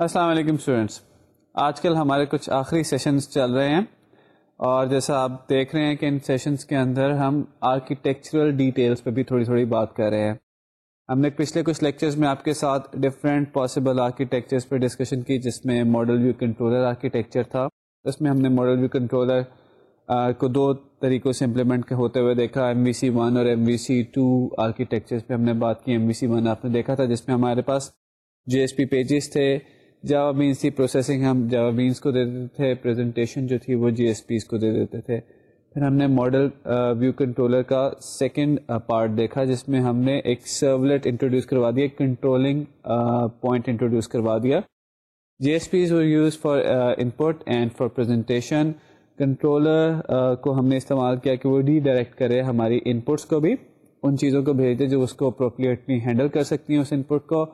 السلام علیکم اسٹوڈینٹس آج کل ہمارے کچھ آخری سیشنز چل رہے ہیں اور جیسا آپ دیکھ رہے ہیں کہ ان سیشنز کے اندر ہم آرکیٹیکچرل ڈیٹیلز پہ بھی تھوڑی تھوڑی بات کر رہے ہیں۔ ہم نے پچھلے کچھ لیکچرز میں آپ کے ساتھ ڈفرینٹ پاسبل آرکیٹیکچرز پہ ڈسکشن کی جس میں ماڈل ویو کنٹرولر آرکیٹیکچر تھا۔ اس میں ہم نے ماڈل ویو کنٹرولر کو دو طریقوں سے امپلیمنٹ ہوتے ہوئے دیکھا۔ ایم وی سی ون اور M V C two architecture پہ ہم نے بات کی۔ ایم وی سی ون آپ نے دیکھا تھا جس میں ہمارے پاس جی ایس پی پیجز تھے۔ جاوا بینس کی پروسیسنگ ہم جاوا بینس کو دے دیتے تھے پریزنٹیشن جو تھی وہ جی ایس پیز کو دے دیتے تھے. پھر ہم نے ماڈل ویو کنٹرولر کا سیکنڈ پارٹ دیکھا جس میں ہم نے ایک سرولیٹ انٹروڈیوس کروا دیا کنٹرولنگ پوائنٹ انٹروڈیوس کروا دیا. J S Ps use for input and for presentation controller کو ہم نے استعمال کیا کہ وہ ڈی ڈائریکٹ کرے ہماری انپٹس کو بھی، ان چیزوں کو بھیج دے جو اس کو اپروپریٹلی ہینڈل کر سکتی ہیں اس انپٹ کو.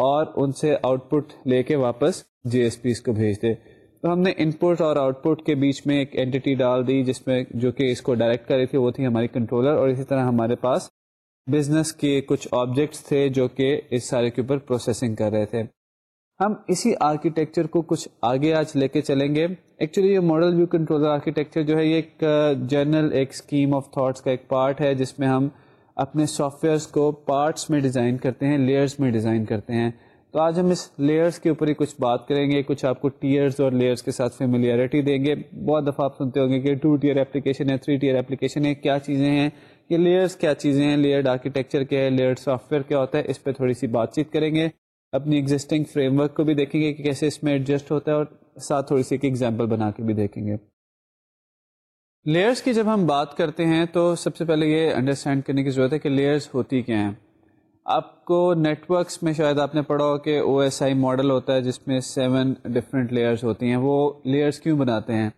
اور ان سے آؤٹ پٹ لے کے واپس جی ایس پیز کو بھیج دے۔ تو ہم نے ان پٹ اور آؤٹ پٹ کے بیچ میں ایک اینٹی ڈال دی جس میں جو کہ اس کو ڈائریکٹ کر رہی تھی، وہ تھی ہماری کنٹرولر اور اسی طرح ہمارے پاس بزنس کے کچھ آبجیکٹس تھے جو کہ اس سارے کے اوپر پروسیسنگ کر رہے تھے۔ ہم اسی آرکیٹیکچر کو کچھ آگے آج لے کے چلیں گے۔ ایکچولی یہ ماڈل ویو کنٹرولر آرکیٹیکچر جو ہے، یہ ایک uh, جنرل ایک اسکیم آف تھاٹس کا ایک پارٹ ہے، جس میں ہم اپنے سافٹ ویئرس کو پارٹس میں ڈیزائن کرتے ہیں لیئرس میں ڈیزائن کرتے ہیں۔ تو آج ہم اس لیئرس کے اوپر ہی کچھ بات کریں گے، کچھ آپ کو ٹیئرس اور لیئرس کے ساتھ فیملیئرٹی دیں گے۔ بہت دفعہ آپ سنتے ہوں گے کہ ٹو ٹیئر اپلیکیشن ہے تھری ٹیئر اپلیکیشن ہے، کیا چیزیں ہیں؟ یہ لیئرس کیا چیزیں ہیں؟ لیئرڈ آرکیٹیکچر کیا ہے؟ لیئرڈ سافٹ ویئر کیا ہوتا ہے؟ اس پہ تھوڑی سی بات چیت کریں گے۔ اپنی ایگزٹنگ فریم ورک کو بھی دیکھیں گے کہ کیسے اس میں ایڈجسٹ ہوتا ہے اور ساتھ تھوڑی سی ایک ایگزامپل بنا کے بھی دیکھیں گے۔ لیئرس کی جب ہم بات کرتے ہیں تو سب سے پہلے یہ انڈرسٹینڈ کرنے کی ضرورت ہے کہ لیئرس ہوتی کیا ہیں۔ آپ کو نیٹ ورکس میں شاید آپ نے پڑھا ہو کہ او ایس آئی ماڈل ہوتا ہے جس میں سیون ڈفرینٹ لیئرس ہوتی ہیں۔ وہ لیئرس کیوں بناتے ہیں؟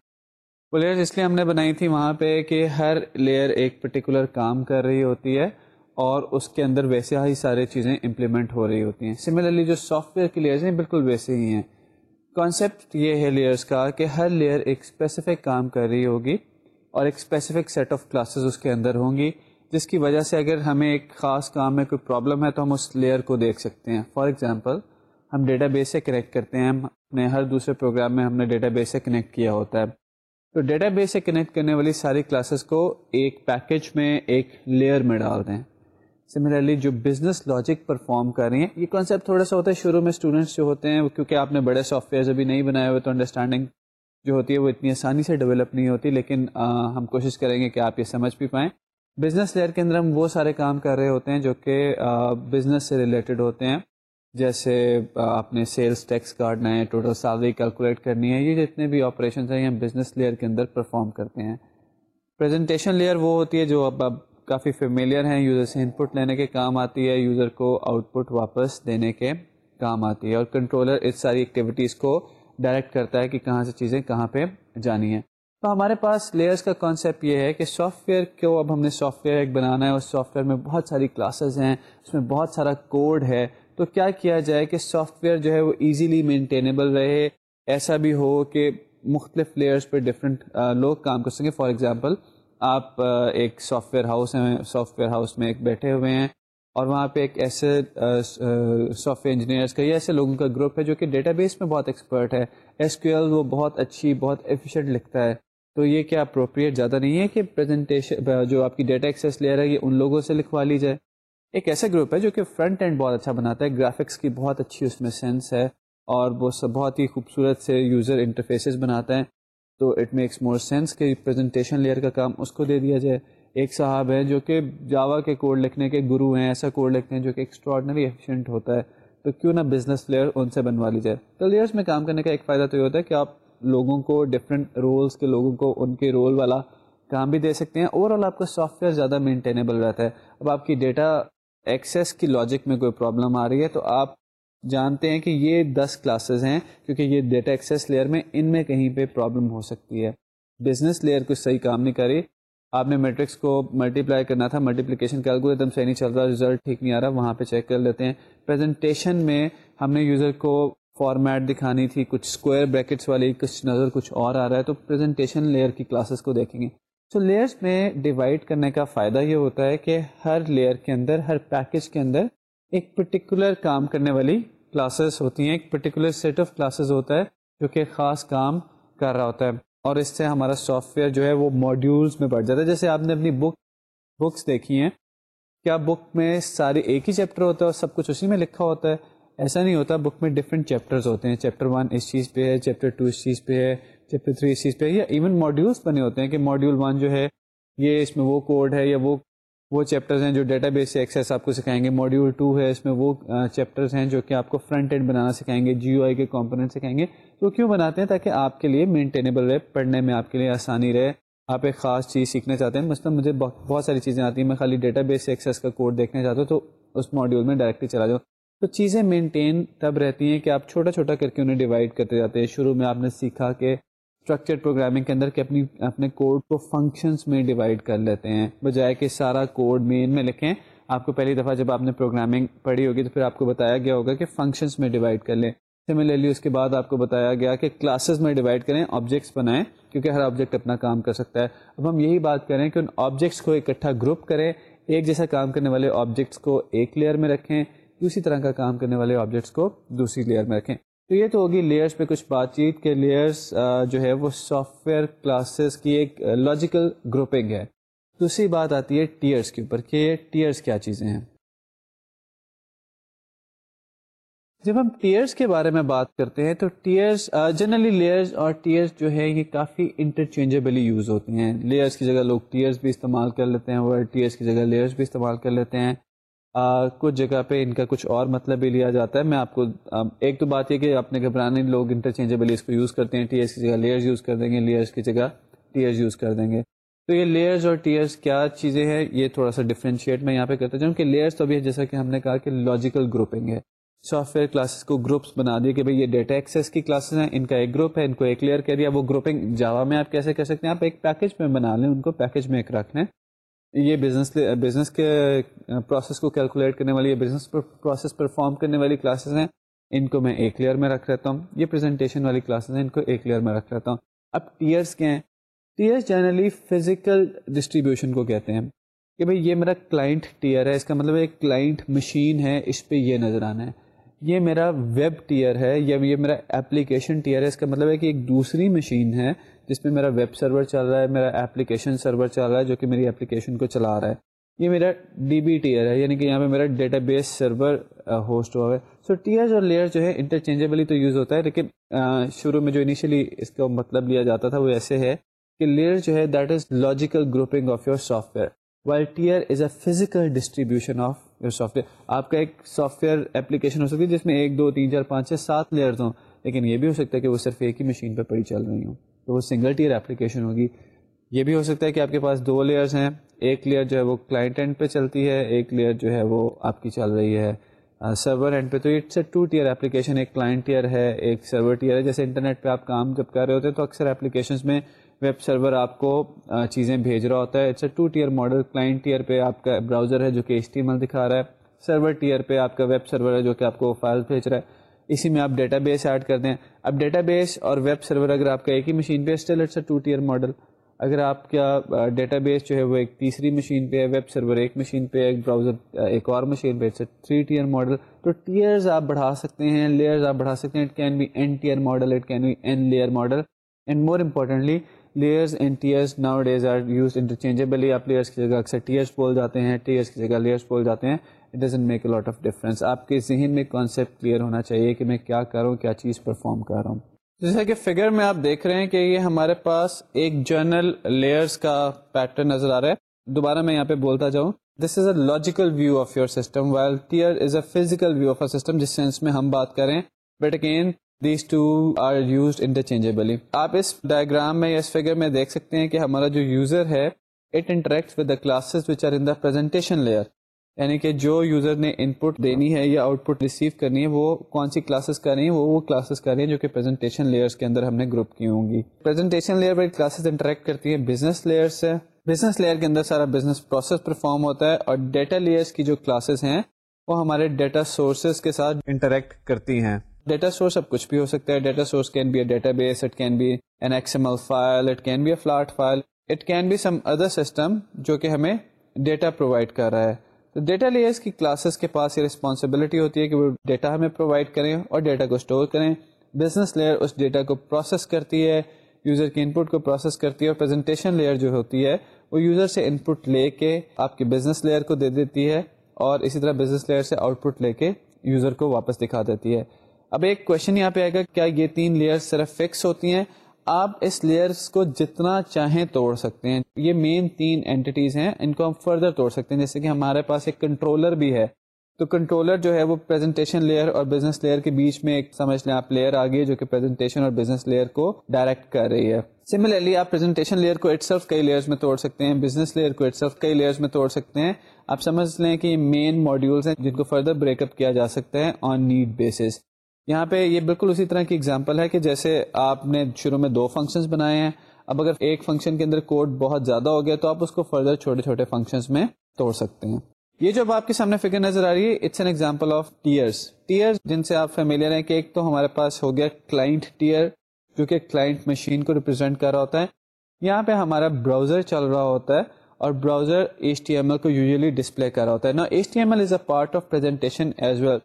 وہ لیئرس اس لیے ہم نے بنائی تھی وہاں پہ کہ ہر لیئر ایک پرٹیکولر کام کر رہی ہوتی ہے اور اس کے اندر ویسے ہی سارے چیزیں امپلیمنٹ ہو رہی ہوتی ہیں۔ سملرلی جو سافٹ ویئر کی لیئرز ہیں، بالکل ویسے ہی ہیں۔ کانسیپٹ یہ ہے لیئرس کا کہ ہر لیئر ایک اسپیسیفک کام کر رہی ہوگی۔ اور ایک اسپیسیفک سیٹ آف کلاسز اس کے اندر ہوں گی، جس کی وجہ سے اگر ہمیں ایک خاص کام میں کوئی پرابلم ہے تو ہم اس لیئر کو دیکھ سکتے ہیں۔ فار ایگزامپل ہم ڈیٹا بیس سے کنیکٹ کرتے ہیں، ہم اپنے ہر دوسرے پروگرام میں ہم نے ڈیٹا بیس سے کنیکٹ کیا ہوتا ہے۔ تو ڈیٹا بیس سے کنیکٹ کرنے والی ساری کلاسز کو ایک پیکج میں ایک لیئر میں ڈال دیں۔ سملرلی جو بزنس لاجک پرفارم کر رہی ہیں، یہ کانسیپٹ تھوڑا سا ہوتا ہے، شروع میں اسٹوڈنٹس جو ہوتے ہیں کیونکہ آپ نے بڑے سافٹ ویئر ابھی نہیں بنائے ہوئے، تو انڈرسٹینڈنگ جو ہوتی ہے وہ اتنی آسانی سے ڈیولپ نہیں ہوتی، لیکن ہم کوشش کریں گے کہ آپ یہ سمجھ بھی پائیں۔ بزنس لیئر کے اندر ہم وہ سارے کام کر رہے ہوتے ہیں جو کہ بزنس سے ریلیٹڈ ہوتے ہیں۔ جیسے آپ نے سیلس ٹیکس کاٹنا ہے ٹوٹل سیلری کیلکولیٹ کرنی ہے، یہ جتنے بھی آپریشنس ہیں، یہ ہم بزنس لیئر کے اندر پرفارم کرتے ہیں۔ پریزنٹیشن لیئر وہ ہوتی ہے جو اب اب کافی فیملیئر ہیں یوزر سے ان پٹ لینے کے کام آتی ہے یوزر کو آؤٹ پٹ واپس دینے کے کام آتی ہے۔ اور کنٹرولر اس ساری ایکٹیویٹیز کو ڈائریکٹ کرتا ہے کہ کہاں سے چیزیں کہاں پہ جانی ہیں۔ تو ہمارے پاس لیئرس کا کانسیپٹ یہ ہے کہ سافٹ ویئر کو اب ہم نے سافٹ ویئر ایک بنانا ہے اور سافٹ ویئر میں بہت ساری کلاسز ہیں، اس میں بہت سارا کوڈ ہے۔ تو کیا کیا جائے کہ سافٹ ویئر جو ہے وہ ایزیلی مینٹینیبل رہے، ایسا بھی ہو کہ مختلف لیئرس پہ ڈفرینٹ لوگ کام کر سکیں۔ فار ایگزامپل آپ ایک سافٹ ویئر ہاؤس ہیں سافٹ ویئر ہاؤس میں ایک بیٹھے ہوئے ہیں۔ اور وہاں پہ ایک ایسے سافٹ ویئر انجینئرس کا یا ایسے لوگوں کا گروپ ہے جو کہ ڈیٹا بیس میں بہت ایکسپرٹ ہے۔ ایس کیو ایل وہ بہت اچھی، بہت ایفیشینٹ لکھتا ہے۔ تو یہ کیا اپروپریٹ زیادہ نہیں ہے کہ پریزنٹیشن جو آپ کی ڈیٹا ایکسیس لیئر ہے، یہ ان لوگوں سے لکھوا لی جائے۔ ایک ایسا گروپ ہے جو کہ فرنٹ اینڈ بہت اچھا بناتا ہے۔ گرافکس کی بہت اچھی اس میں سینس ہے اور وہ سب بہت ہی خوبصورت سے یوزر انٹرفیسز بناتا ہے۔ تو اٹ میکس مور سینس کہ پریزنٹیشن لیئر کا کام اس کو دے دیا جائے۔ ایک صاحب ہے جو کہ جاوا کے کوڈ لکھنے کے گرو ہیں، ایسا کوڈ لکھتے ہیں جو کہ ایکسٹراڈنری ایفیشینٹ ہوتا ہے۔ تو کیوں نہ بزنس لیئر ان سے بنوا لی جائے۔ تو لیئرس میں کام کرنے کا ایک فائدہ تو یہ ہوتا ہے کہ آپ لوگوں کو ڈفرینٹ رولس کے لوگوں کو ان کے رول والا کام بھی دے سکتے ہیں۔ اوور آل آپ کا سافٹ ویئر زیادہ مینٹینیبل رہتا ہے۔ اب آپ کی ڈیٹا ایکسیس کی لاجک میں کوئی پرابلم آ رہی ہے تو آپ جانتے ہیں کہ یہ دس کلاسز ہیں کیونکہ یہ ڈیٹا ایکسیس لیئر میں ان میں کہیں پہ پرابلم ہو سکتی ہے۔ بزنس لیئر کچھ صحیح کام نہیں کری آپ نے میٹرکس کو ملٹیپلائی کرنا تھا ملٹیپلیکیشن کا الگوریتم صحیح نہیں چل رہا رزلٹ ٹھیک نہیں آ رہا وہاں پہ چیک کر لیتے ہیں۔ پریزنٹیشن میں ہم نے یوزر کو فارمیٹ دکھانی تھی کچھ اسکوائر بریکٹس والی کچھ نظر کچھ اور آ رہا ہے۔ تو پریزنٹیشن لیئر کی کلاسز کو دیکھیں گے۔ سو so, لیئرس میں ڈیوائڈ کرنے کا فائدہ یہ ہوتا ہے کہ ہر لیئر کے اندر ہر پیکج کے اندر ایک پرٹیکولر کام کرنے والی کلاسز ہوتی ہیں۔ ایک پرٹیکولر سیٹ آف کلاسز ہوتا ہے جو کہ خاص کام کر رہا ہوتا ہے۔ اور اس سے ہمارا سافٹ ویئر جو ہے وہ ماڈیولس میں بڑھ جاتا ہے۔ جیسے آپ نے اپنی بک بکس دیکھی ہیں، کیا بک میں سارے ایک ہی چیپٹر ہوتا ہے اور سب کچھ اسی میں لکھا ہوتا ہے؟ ایسا نہیں ہوتا۔ بک میں ڈفرینٹ چیپٹرز ہوتے ہیں۔ چیپٹر ون اس چیز پہ ہے چیپٹر ٹو اس چیز پہ ہے چیپٹر تھری اس چیز پہ ہے، یا ایون ماڈیولس بنے ہوتے ہیں کہ ماڈیول ون جو ہے، یہ اس میں وہ کوڈ ہے یا وہ وہ چیپٹرز ہیں جو ڈیٹا بیس سے ایکسیس آپ کو سکھائیں گے. ماڈیول ٹو ہے، اس میں وہ چیپٹرز ہیں جو کہ آپ کو فرنٹ اینڈ بنانا سکھائیں گے جی او آئی کے کمپوننٹ سکھائیں گے. تو کیوں بناتے ہیں؟ تاکہ آپ کے لیے مینٹینیبل رہے، پڑھنے میں آپ کے لیے آسانی رہے. آپ ایک خاص چیز سیکھنا چاہتے ہیں. مثلاً مجھے بہت ساری چیزیں آتی ہیں. میں خالی ڈیٹا بیس سے ایکسیس کا کوڈ دیکھنا چاہتا ہوں، تو اس ماڈیول میں ڈائریکٹلی چلا جاؤں. تو چیزیں مینٹین تب رہتی ہیں کہ آپ چھوٹا چھوٹا کر کے انہیں ڈیوائڈ کرتے جاتے ہیں. شروع میں آپ نے سیکھا کہ اسٹرکچر پروگرامنگ کے اندر کہ اپنی اپنے کوڈ کو فنکشنس میں ڈیوائڈ کر لیتے ہیں، بجائے کہ سارا کوڈ مین میں لکھیں۔ آپ کو پہلی دفعہ جب آپ نے پروگرامنگ پڑھی ہوگی تو پھر آپ کو بتایا گیا ہوگا کہ فنکشنس میں ڈیوائڈ کر لیں۔ سملرلی اس کے بعد آپ کو بتایا گیا کہ کلاسز میں ڈیوائڈ کریں آبجیکٹس بنائیں، کیونکہ ہر آبجیکٹ اپنا کام کر سکتا ہے۔ اب ہم یہی بات کریں کہ ان آبجیکٹس کو اکٹھا گروپ کریں، ایک جیسا کام کرنے والے آبجیکٹس کو ایک لیئر میں رکھیں دوسری طرح کا کام کرنے والے آبجیکٹس کو دوسری لیئر میں رکھیں۔ تو یہ تو ہوگی لیئرس پہ کچھ بات چیت کے لیئرس جو ہے وہ سافٹ ویئر کلاسز کی ایک لاجیکل گروپنگ ہے۔ دوسری بات آتی ہے ٹیئرس کے اوپر کہ ٹیئرس کیا چیزیں ہیں۔ جب ہم ٹیئرس کے بارے میں بات کرتے ہیں تو ٹیئرس جنرلی لیئرس اور ٹیئرس جو ہے یہ کافی انٹرچینجیبلی یوز ہوتے ہیں۔ لیئرس کی جگہ لوگ ٹیئرس بھی استعمال کر لیتے ہیں ٹیئرس کی جگہ لیئرس بھی استعمال کر لیتے ہیں۔ کچھ جگہ پہ ان کا کچھ اور مطلب بھی لیا جاتا ہے۔ میں آپ کو ایک تو بات یہ کہ اپنے گھبرانے لوگ انٹرچینجیبلی اس کو یوز کرتے ہیں۔ ٹی ایس کی جگہ لیئرز یوز کر دیں گے لیئرس کی جگہ ٹیئرز یوز کر دیں گے۔ تو یہ لیئرز اور ٹیئرز کیا چیزیں ہیں؟ یہ تھوڑا سا ڈفرینشیٹ میں یہاں پہ کرتا ہوں کہ لیئرس تو ابھی جیسا کہ ہم نے کہا کہ لاجیکل گروپنگ ہے۔ سافٹ ویئر کلاسز کو گروپس بنا دیے کہ بھائی یہ ڈیٹا ایکسیس کی کلاسز ہیں، ان کا ایک گروپ ہے، ان کو ایک کلیئر کر دیا۔ وہ گروپنگ جاوا میں آپ کیسے کر سکتے ہیں؟ آپ ایک پیکج میں بنا لیں، ان کو پیکج میں ایک رکھ لیں۔ یہ بزنس بزنس کے پروسیس کو کیلکولیٹ کرنے والی بزنس پروسیس پرفارم کرنے والی کلاسز ہیں، ان کو میں ایک لیئر میں رکھ رہتا ہوں۔ یہ پریزنٹیشن والی کلاسز ہیں، ان کو ایک لیئر میں رکھ رہتا ہوں۔ اب ٹیئرس کیا ہیں؟ ٹیئرس جنرلی فزیکل ڈسٹریبیوشن کو کہتے ہیں۔ کہ بھائی یہ میرا کلائنٹ ٹیئر ہے، اس کا مطلب ایک کلائنٹ مشین ہے، اس پہ یہ نظر آنا ہے۔ یہ میرا ویب ٹیئر ہے یا یہ میرا اپلیکیشن ٹیئر ہے، اس کا مطلب ہے کہ ایک دوسری مشین ہے۔ جس میں میرا ویب سرور چل رہا ہے، میرا اپلیکیشن سرور چل رہا ہے جو کہ میری اپلیکیشن کو چلا رہا ہے۔ یہ میرا ڈی بی ٹیئر ہے یعنی کہ یہاں پہ میرا ڈیٹا بیس سرور ہوسٹ ہوا ہے۔ سو ٹیئرز اور لیئر جو ہے انٹرچینجیبلی تو یوز ہوتا ہے، لیکن شروع میں جو انیشلی اس کا مطلب لیا جاتا تھا وہ ایسے ہے کہ لیئر جو ہے that is logical grouping of your software while tier is a physical distribution of your software آپ کا ایک سافٹ ویئر اپلیکیشن ہو سکتی ہے جس میں ایک، دو، تین، چار، پانچ، چھ، سات لیئرز ہوں، لیکن یہ بھی ہو سکتا ہے کہ وہ صرف ایک ہی مشین پہ پڑی چل رہی ہوں۔ تو وہ سنگل ٹیئر اپلیکیشن ہوگی۔ یہ بھی ہو سکتا ہے کہ آپ کے پاس دو لیئرز ہیں۔ ایک لیئر جو ہے وہ کلائنٹ اینڈ پہ چلتی ہے، ایک لیئر جو ہے وہ آپ کی چل رہی ہے سرور اینڈ پہ۔ تو it's a two tier application, ایک کلائنٹ ٹیئر ہے، ایک سرور ٹیئر ہے۔ جیسے انٹرنیٹ پہ آپ کام جب کر رہے ہوتے ہیں تو اکثر اپلیکیشنس میں ویب سرور آپ کو چیزیں بھیج رہا ہوتا ہے۔ It's a two tier model, client tier پہ آپ کا براؤزر ہے جو کہ ایچ ٹی ایل دکھا رہا ہے۔ سرور ٹیئر پہ آپ کا ویب سرور ہے جو کہ آپ کو فائل بھیج رہا ہے۔ اسی میں آپ ڈیٹا بیس ایڈ کر دیں۔ اب ڈیٹا بیس اور ویب سرور اگر آپ کا ایک ہی مشین پہ still it's a two tier model اگر آپ کا ڈیٹا بیس جو ہے وہ ایک تیسری مشین پہ ہے، ویب سرور ایک مشین پہ ایک براؤزر ایک اور مشین پہ اٹس تھری ٹیئر ماڈل تو ٹیئرز آپ بڑھا سکتے ہیں لیئرز آپ بڑھا سکتے ہیں۔ It can be N tier model it can be N layer model and more importantly layers and tiers now these are use interchangeably آپ لیئرس کی جگہ اکثر ٹیئرس بول جاتے ہیں ٹیئرس کی جگہ لیئرس بول جاتے ہیں۔ It doesn't make a lot of difference آپ کے ذہن میں کانسیپٹ کلیئر ہونا چاہیے کہ میں کیا کروں، کیا چیز پرفارم کر رہا ہوں جیسا کہ فگر میں آپ دیکھ رہے ہیں کہ یہ ہمارے پاس ایک جرنل لیئرس کا پیٹرن نظر آ رہا ہے۔ دوبارہ میں یہاں پہ بولتا جاؤں۔ This is a logical view of your system while tier is a physical view of a system جس سینس میں ہم بات کریں but again these two are used interchangeably آپ اس ڈائگرام میں یا اس فگر میں دیکھ سکتے ہیں کہ ہمارا جو یوزر ہے it interact with the classes which are in the presentation layer یعنی کہ جو یوزر نے ان پٹ دینی ہے یا آؤٹ پٹ ریسیو کرنی ہے، وہ کون سی کلاسز کر رہی ہیں؟ وہ وہ کلاسز کر رہی ہیں جو کہ پریزنٹیشن لیئرس کے اندر ہم نے گروپ کی ہوں گی۔ پریزنٹیشن لیئر پر کلاسز انٹریکٹ کرتی ہیں بزنس لیئر سے۔ بزنس لیئر کے اندر سارا بزنس پروسیس پرفارم ہوتا ہے اور ڈیٹا لیئرس کی جو کلاسز ہیں، وہ ہمارے ڈیٹا سورسز کے ساتھ انٹریکٹ کرتی ہیں۔ ڈیٹا سورس اب کچھ بھی ہو سکتا ہے۔ Data source can be a database it can be an XML file it can be a flat file it can be some other system جو کہ ہمیں ڈیٹا پرووائڈ کر رہا ہے۔ تو ڈیٹا لیئرس کی کلاسز کے پاس یہ رسپانسبلٹی ہوتی ہے کہ وہ ڈیٹا ہمیں پرووائڈ کریں اور ڈیٹا کو اسٹور کریں۔ بزنس لیئر اس ڈیٹا کو پروسیس کرتی ہے یوزر کی ان پٹ کو پروسیس کرتی ہے اور پریزنٹیشن لیئر جو ہوتی ہے، وہ یوزر سے ان پٹ لے کے آپ کے بزنس لیئر کو دے دیتی ہے اور اسی طرح بزنس لیئر سے آؤٹ پٹ لے کے یوزر کو واپس دکھا دیتی ہے۔ اب ایک کوشچن یہاں پہ آئے گا، کیا یہ تین لیئر صرف فکس ہوتی ہیں؟ آپ اس لیئرس کو جتنا چاہیں توڑ سکتے ہیں۔ یہ مین تین اینٹیز ہیں، ان کو ہم فردر توڑ سکتے ہیں۔ جیسے کہ ہمارے پاس ایک کنٹرولر بھی ہے۔ تو کنٹرولر جو ہے وہ پریزنٹیشن لیئر اور بزنس لیئر کے بیچ میں ایک، سمجھ لیں آپ لیئر آگے جو کہ پریزنٹیشن اور بزنس لیئر کو ڈائریکٹ کر رہی ہے۔ سملرلی آپ پریزنٹیشن لیئر کو اٹ سیلف کئی لیئرز میں توڑ سکتے ہیں بزنس لیئر کو اٹ سیلف کئی لیئرز میں توڑ سکتے ہیں۔ آپ سمجھ لیں کہ یہ مین ماڈیولس ہیں جن کو فردر بریک اپ کیا جا سکتا ہے آن نیڈ بیسس یہاں پہ یہ بالکل اسی طرح کی اگزامپل ہے کہ جیسے آپ نے شروع میں دو فنکشنز بنائے ہیں، اب اگر ایک فنکشن کے اندر کوڈ بہت زیادہ ہو گیا تو آپ اس کو فردر چھوٹے چھوٹے فنکشنز میں توڑ سکتے ہیں۔ یہ جو آپ کے سامنے فگر نظر آ رہی ہے it's an example of tiers tier جن سے آپ فیملیئر ہیں کہ ایک تو ہمارے پاس ہو گیا کلائنٹ ٹیئر جو کہ کلائنٹ مشین کو ریپرزینٹ کر رہا ہوتا ہے۔ یہاں پہ ہمارا براؤزر چل رہا ہوتا ہے اور browser H T M L کو یوزلی ڈسپلے کر رہا ہوتا ہے۔ نا H T M L is a part of presentation as well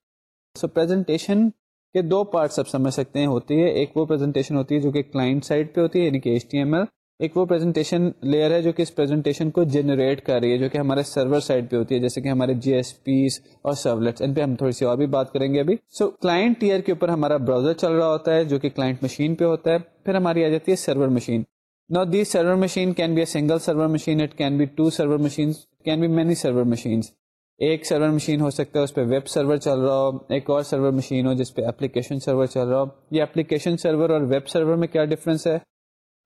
so presentation کے دو پارٹس آپ سمجھ سکتے ہیں، ہوتی ہے، ایک وہ پریزنٹیشن ہوتی ہے جو کہ کلائنٹ سائڈ پہ ہوتی ہے یعنی کہ ایچ ٹی ایم ایل ایک وہ پریزنٹیشن لیئر ہے جو کہ اس پریزنٹیشن کو جنریٹ کر رہی ہے، جو کہ ہمارے سرور سائڈ پہ ہوتی ہے، جیسے کہ ہمارے جی ایس پیز اور سرولیٹس ان پہ ہم تھوڑی سی اور بھی بات کریں گے ابھی۔ سو کلائنٹ ٹیئر کے اوپر ہمارا براؤزر چل رہا ہوتا ہے، جو کہ کلائنٹ مشین پہ ہوتا ہے۔ پھر ہماری آ جاتی ہے server machine no the server machine can be a single server machine it can be two server machine can be many server machines ایک سرور مشین ہو سکتا ہے، اس پہ ویب سرور چل رہا ہو، ایک اور سرور مشین ہو جس پہ اپلیکیشن سرور چل رہا ہو۔ یہ اپلیکیشن سرور اور ویب سرور میں کیا ڈفرنس ہے؟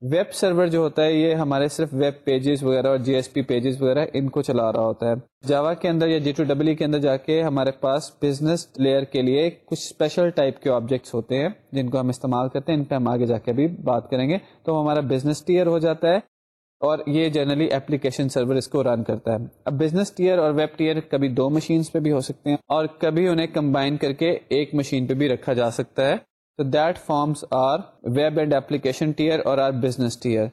ویب سرور جو ہوتا ہے، یہ ہمارے صرف ویب پیجز وغیرہ اور جی ایس پی پیجز وغیرہ ان کو چلا رہا ہوتا ہے۔ جاوا کے اندر یا جی ٹو ڈبل کے اندر جا کے ہمارے پاس بزنس لیئر کے لیے کچھ اسپیشل ٹائپ کے آبجیکٹس ہوتے ہیں، جن کو ہم استعمال کرتے ہیں، ان پہ ہم آگے جا کے بھی بات کریں گے۔ تو ہمارا بزنس ٹیئر ہو جاتا ہے۔ اور یہ جنرلی اپلیکیشن سرور اس کو رن کرتا ہے۔ اب بزنس ٹیئر اور ویب ٹیئر کبھی دو مشینس پہ بھی ہو سکتے ہیں اور کبھی انہیں کمبائن کر کے ایک مشین پہ بھی رکھا جا سکتا ہے۔ تو that forms our web and application tier اور آر بزنس ٹیئر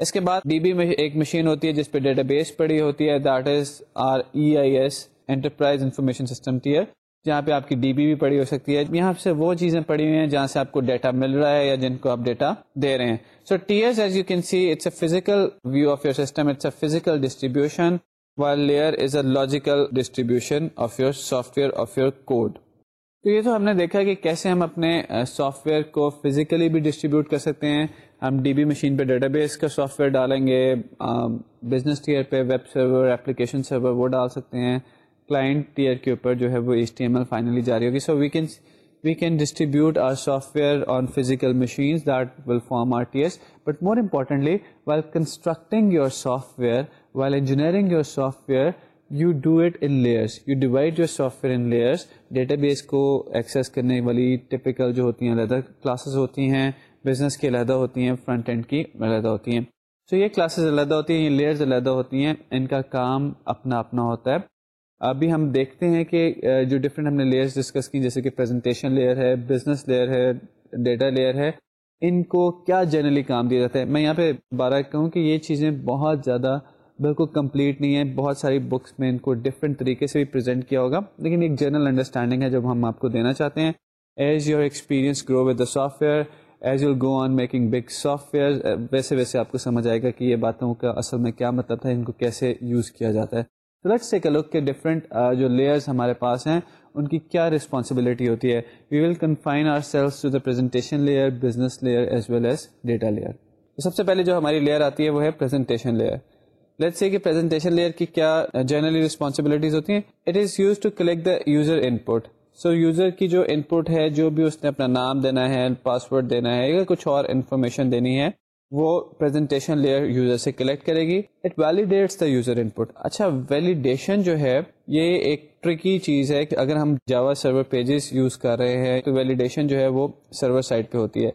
اس کے بعد ڈی بی میں ایک مشین ہوتی ہے جس پہ ڈیٹا بیس پڑی ہوتی ہے۔ That is our E I S enterprise information system tier جہاں پہ آپ کی ڈی بی بھی پڑی ہو سکتی ہے۔ یہاں سے وہ چیزیں پڑی ہوئی ہیں جہاں سے آپ کو ڈیٹا مل رہا ہے یا جن کو آپ ڈیٹا دے رہے ہیں۔ So tiers as you can see it's a physical view of your system it's a physical distribution while layer is a logical distribution of your software of your code تو یہ تو ہم نے دیکھا کہ کیسے ہم اپنے سافٹ ویئر کو فزیکلی بھی ڈسٹریبیوٹ کر سکتے ہیں۔ ہم ڈی بی مشین پہ ڈیٹا بیس کا سافٹ ویئر ڈالیں گے بزنس ٹیئر پہ ویب سرور اپلیکیشن سرور وہ ڈال سکتے ہیں۔ کلائنٹ ٹیئر کے اوپر جو ہے وہ H T M L finally جاری ہوگی. So we can we can distribute our software on physical machines that will form our tiers but more importantly while constructing your software while engineering your software you do it in layers you divide your software in layers database کو access کرنے والی typical جو ہوتی ہیں علیحدہ classes ہوتی ہیں business کی علیحدہ ہوتی ہیں فرنٹ اینڈ کی علیحدہ ہوتی ہیں. سو یہ کلاسز علیحدہ ہوتی ہیں، یہ لیئرز علیحدہ ہوتی ہیں. ان کا کام اپنا اپنا ہوتا ہے. ابھی ہم دیکھتے ہیں کہ جو ڈفرینٹ ہم نے لیئرس ڈسکس کی، جیسے کہ پریزنٹیشن لیئر ہے بزنس لیئر ہے ڈیٹا لیئر ہے، ان کو کیا جنرلی کام دیا جاتا ہے؟ میں یہاں پہ بارہ کہوں کہ یہ چیزیں بہت زیادہ بالکل کمپلیٹ نہیں ہے بہت ساری بکس میں ان کو ڈفرینٹ طریقے سے بھی پریزنٹ کیا ہوگا۔ لیکن ایک جنرل انڈرسٹینڈنگ ہے، جب ہم آپ کو دینا چاہتے ہیں as your experience grow with the software as you go on making big software ویسے ویسے آپ کو سمجھ آئے گا کہ یہ باتوں کا اصل میں کیا مطلب تھا، ان کو کیسے یوز کیا جاتا ہے۔ تو لیٹس ٹیک اے لک کے ڈفرینٹ جو لیئرس ہمارے پاس ہیں، ان کی کیا رسپانسبلٹی ہوتی ہے۔ We will confine ourselves to the presentation layer business layer as well as data layer تو سب سے پہلے جو ہماری لیئر آتی ہے، وہ ہے پریزنٹیشن لیئر لیٹ سے کہ پریزنٹیشن لیئر کی کیا جنرلی رسپانسبلٹیز ہوتی ہیں۔ It is use to collect the user input so user کی جو ان پٹ ہے، جو بھی اس نے اپنا نام دینا ہے پاسورڈ دینا ہے، یا کچھ اور انفارمیشن دینی ہے وہ پریزنٹیشن لیئر یوزر سے کلیکٹ کرے گی. اٹ ویلیڈیٹس دا یوزر ان پٹ اچھا ویلیڈیشن جو ہے، یہ ایک ٹرکی چیز ہے کہ اگر ہم جاوا سرور پیجز یوز کر رہے ہیں، تو ویلیڈیشن جو ہے وہ سرور سائٹ پہ ہوتی ہے.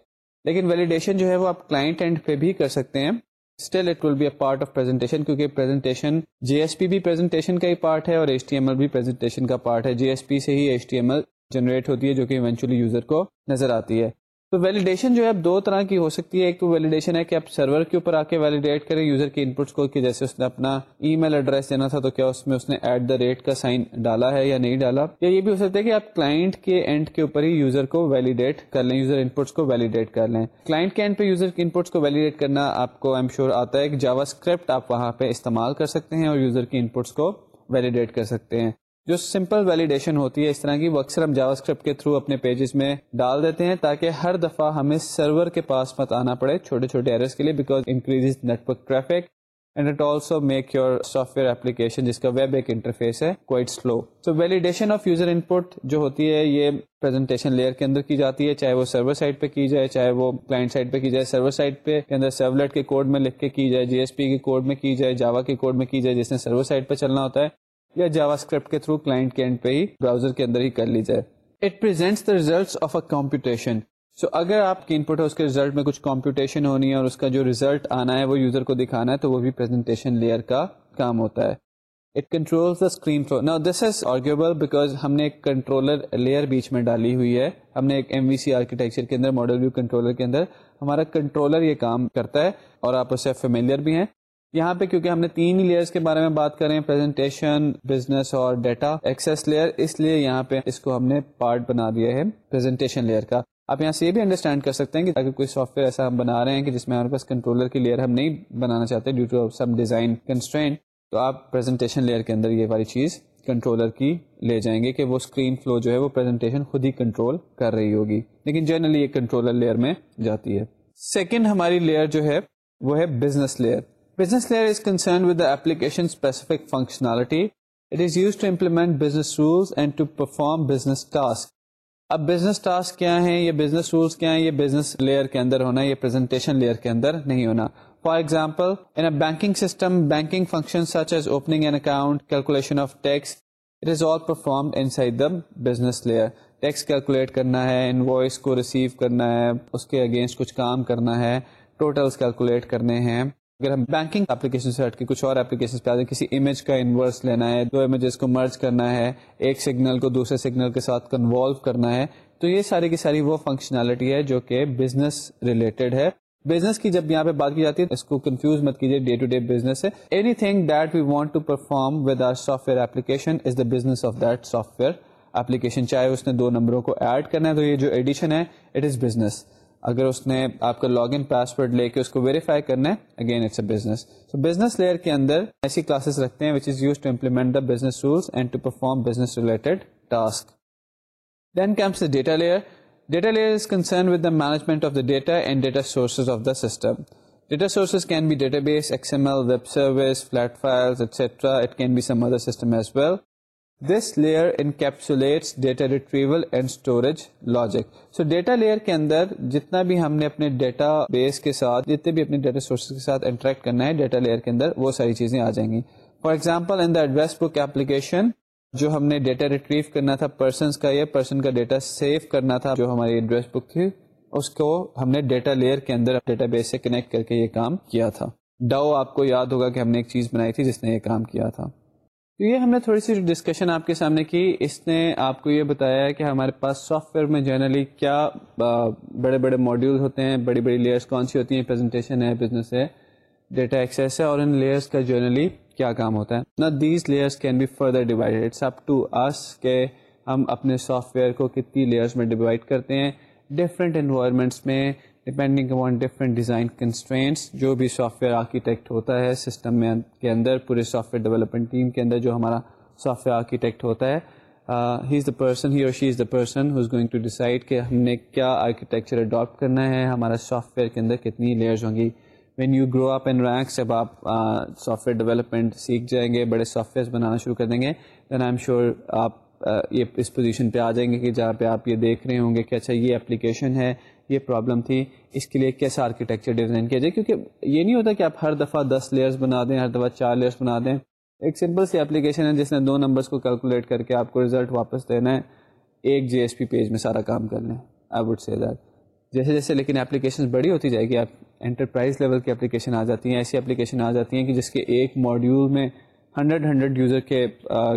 لیکن ویلیڈیشن جو ہے وہ آپ کلائنٹ اینڈ پہ بھی کر سکتے ہیں. Still it will be a part of presentation کیونکہ پریزنٹیشن جی ایس پی بھی پریزنٹیشن کا ہی پارٹ ہے اور ایچ ٹی ایم ایل بھی پریزنٹیشن کا پارٹ ہے. جی ایس پی سے ہی H T M L generate ہوتی ہے، جو کہ ایونچولی یوزر کو نظر آتی ہے. تو ویلیڈیشن جو ہے اب دو طرح کی ہو سکتی ہے۔ ایک تو ویلیڈیشن ہے کہ آپ سرور کے اوپر آ کے ویلیڈیٹ کریں یوزر کے انپٹس کو کہ جیسے اس نے اپنا ای میل ایڈریس دینا تھا تو کیا اس میں اس نے ایٹ دا ریٹ کا سائن ڈالا ہے یا نہیں ڈالا؟ یا یہ بھی ہو سکتا ہے کہ آپ کلائنٹ کے اینڈ کے اوپر ہی یوزر کو ویلیڈیٹ کر لیں یوزر انپٹس کو ویلیڈیٹ کر لیں۔ کلائنٹ کے اینڈ پہ یوزر کے انپٹس کو ویلیڈیٹ کرنا آپ کو ایم شیور آتا ہے کہ جاوا اسکرپٹ آپ وہاں پہ استعمال کر سکتے ہیں اور یوزر کی انپٹس کو ویلیڈیٹ کر سکتے ہیں۔ جو سمپل ویلیڈیشن ہوتی ہے، اس طرح کی وہ اکثر ہم جاوا اسکرپٹ کے تھرو اپنے پیجز میں ڈال دیتے ہیں تاکہ ہر دفعہ ہمیں سرور کے پاس مت آنا پڑے چھوٹے چھوٹے ایررز کے لیے because increase network traffic and it also make your software application جس کا ویب ایک انٹرفیس ہے کوائٹ سلو تو ویلیڈیشن آف یوزر انپٹ جو ہوتی ہے، یہ پریزنٹیشن لیئر کے اندر کی جاتی ہے، چاہے وہ سرور سائٹ پہ کی جائے، چاہے وہ کلائنٹ سائٹ پہ کی جائے سرور سائٹ پہ کے اندر سرولیٹ کے کوڈ میں لکھ کے کی جائے جی ایس پی کے کوڈ میں کی جائے جاوا کے کوڈ میں کی جائے، جس نے سرور سائٹ پہ چلنا ہوتا ہے۔ یا جاوا اسکرپٹ کے تھرو کلائنٹ کے اینڈ پہ ہی براؤزر کے اندر ہی کر لی جائے it presents the result of a computation so اگر آپ کی انپٹ ہے اس کے ریزلٹ میں کچھ کمپیوٹیشن ہونی ہے اور اس کا جو ریزلٹ آنا ہے وہ یوزر کو دکھانا ہے، تو وہ بھی پریزنٹیشن لیئر کا کام ہوتا ہے۔ It control the screen flow نا دس از آرگیبل بیکاز ہم نے ایک کنٹرولر لیئر بیچ میں ڈالی ہوئی ہے۔ ہم نے ایک ایم وی سی آرکیٹیکچر کے اندر ماڈل ویو کنٹرولر کے اندر، ہمارا کنٹرولر یہ کام کرتا ہے اور آپ اسے فیملیئر بھی ہیں۔ یہاں پہ کیونکہ ہم نے تین ہی لیئرس کے بارے میں بات کریں پریزنٹیشن بزنس اور ڈیٹا ایکسیس لیئر اس لیے یہاں پہ اس کو ہم نے پارٹ بنا دیا ہے پریزنٹیشن لیئر کا۔ آپ یہاں سے یہ بھی انڈرسٹینڈ کر سکتے ہیں کہ اگر کوئی سافٹ ویئر ایسا ہم بنا رہے ہیں کہ جس میں ہمارے پاس کنٹرولر کی لیئر ہم نہیں بنانا چاہتے due to some design constraint تو آپ پریزنٹیشن لیئر کے اندر یہ والی چیز کنٹرولر کی لے جائیں گے کہ وہ اسکرین فلو جو ہے وہ پریزنٹیشن خود ہی کنٹرول کر رہی ہوگی۔ لیکن جنرلی یہ کنٹرولر لیئر میں جاتی ہے۔ سیکنڈ ہماری لیئر جو ہے وہ ہے business layer Business layer is concerned with the application specific functionality. It is used to implement business rules and to perform business tasks. اب بزنس ٹاسک کیا ہیں یہ بزنس رولس کیا ہیں یہ بزنس لیئر کے اندر ہونا یہ پریزنٹیشن لیئر کے اندر نہیں ہونا for example in a banking system banking function such as opening an account calculation of tax it is all perform inside the business layer tax calculate کرنا ہے ان وائس کو ریسیو کرنا ہے اس کے اگینسٹ کچھ کام کرنا ہے ٹوٹلس کیلکولیٹ کرنے ہیں اگر ہم بینکنگ اپلیکیشن سے ہٹ کے کچھ اور اپلیکیشن پہ آتے ہیں کسی امیج کا انورس لینا ہے، دو امیجز کو مرج کرنا ہے، ایک سگنل کو دوسرے سگنل کے ساتھ کنوالو کرنا ہے، تو یہ ساری کی ساری وہ فنکشنالٹی ہے جو کہ بزنس ریلیٹڈ ہے۔ بزنس کی جب یہاں پہ بات کی جاتی ہے، اس کو کنفیوز مت کیجیے ڈے ٹو ڈے بزنس ہے۔ Anything that we want to perform with our software application is the business of that software application چاہے اس نے دو نمبروں کو ایڈ کرنا ہے، تو یہ جو ایڈیشن ہے اٹ از بزنس اگر اس نے آپ کا لاگ ان پاسورڈ لے کے اس کو ویریفائی کرنا ہے اگین اٹس اے بزنس تو بزنس لیئر کے اندر ایسی کلاسز رکھتے ہیں which is use to implement the business rules and to perform business related task then comes the data layer data layer is concern with the management of the data and data sources of the system data sources can be database X M L web service flat file etcetera it can be some other system as well this layer encapsulates data retrieval and storage logic so data layer کے اندر جتنا بھی ہم نے اپنے data base کے ساتھ، جتنے بھی اپنے ڈیٹا سورسز کے ساتھ انٹریکٹ کرنا ہے ڈیٹا لیئر کے اندر وہ ساری چیزیں آ جائیں گی۔ For example in the address book application جو ہم نے ڈیٹا ریٹریو کرنا تھا پرسنس کا یا پرسن کا ڈیٹا سیو کرنا تھا، جو ہماری ایڈریس بک تھی، اس کو ہم نے ڈیٹا لیئر کے اندر ڈیٹا بیس سے کنیکٹ کر کے یہ کام کیا تھا۔ ڈاؤ آپ کو یاد ہوگا کہ ہم نے ایک چیز بنائی تھی جس نے یہ کام کیا تھا۔ تو یہ ہم نے تھوڑی سی ڈسکشن آپ کے سامنے کی۔ اس نے آپ کو یہ بتایا ہے کہ ہمارے پاس سافٹ ویئر میں جنرلی کیا بڑے بڑے ماڈیول ہوتے ہیں، بڑی بڑی لیئرس کون سی ہوتی ہیں؟ پریزنٹیشن ہے بزنس ہے ڈیٹا ایکسیس ہے، اور ان لیئرس کا جنرلی کیا کام ہوتا ہے؟ نا these layers can be further divided it's up to us کہ ہم اپنے سافٹ ویئر کو کتنی لیئرس میں ڈیوائڈ کرتے ہیں ڈفرینٹ انوائرمنٹس میں depending upon different design constraints جو بھی سافٹ ویئر آرکیٹیکٹ ہوتا ہے سسٹم میں کے اندر، پورے سافٹ ویئر ڈیولپمنٹ ٹیم کے اندر جو ہمارا سافٹ ویئر آرکیٹیکٹ ہوتا ہے ہی از the person he or she is the person who is going to decide کہ ہم نے کیا آرکیٹیکچر اڈاپٹ کرنا ہے، ہمارا سافٹ ویئر کے اندر کتنی لیئرز ہوں گی۔ When you grow up and ranks جب آپ سافٹ ویئر ڈیولپمنٹ سیکھ جائیں گے، بڑے سافٹ ویئرس بنانا شروع کر دیں گے دین آئی ایم شیور آپ یہ اس پوزیشن پہ آ جائیں گے کہ جہاں پہ آپ یہ دیکھ رہے ہوں گے کہ اچھا یہ اپلیکیشن ہے۔ یہ پرابلم تھی۔ اس کے لیے کیسا آرکیٹیکچر ڈیزائن کیا جائے؟ کیونکہ یہ نہیں ہوتا کہ آپ ہر دفعہ دس لیئرس بنا دیں، ہر دفعہ چار لیئرس بنا دیں۔ ایک سمپل سی اپلیکیشن ہے جس نے دو نمبرس کو کیلکولیٹ کر کے آپ کو ریزلٹ واپس دینا ہے۔ ایک جی ایس پی پیج میں سارا کام کر لیں آئی وڈ سے دیٹ جیسے جیسے، لیکن اپلیکیشن بڑی ہوتی جائے گی، آپ انٹرپرائز لیول کی اپلیکیشن آ جاتی ہیں، ایسی اپلیکیشن آ جاتی ہیں کہ جس کے ایک ماڈیول میں ہنڈریڈ ہنڈریڈ یوزر کے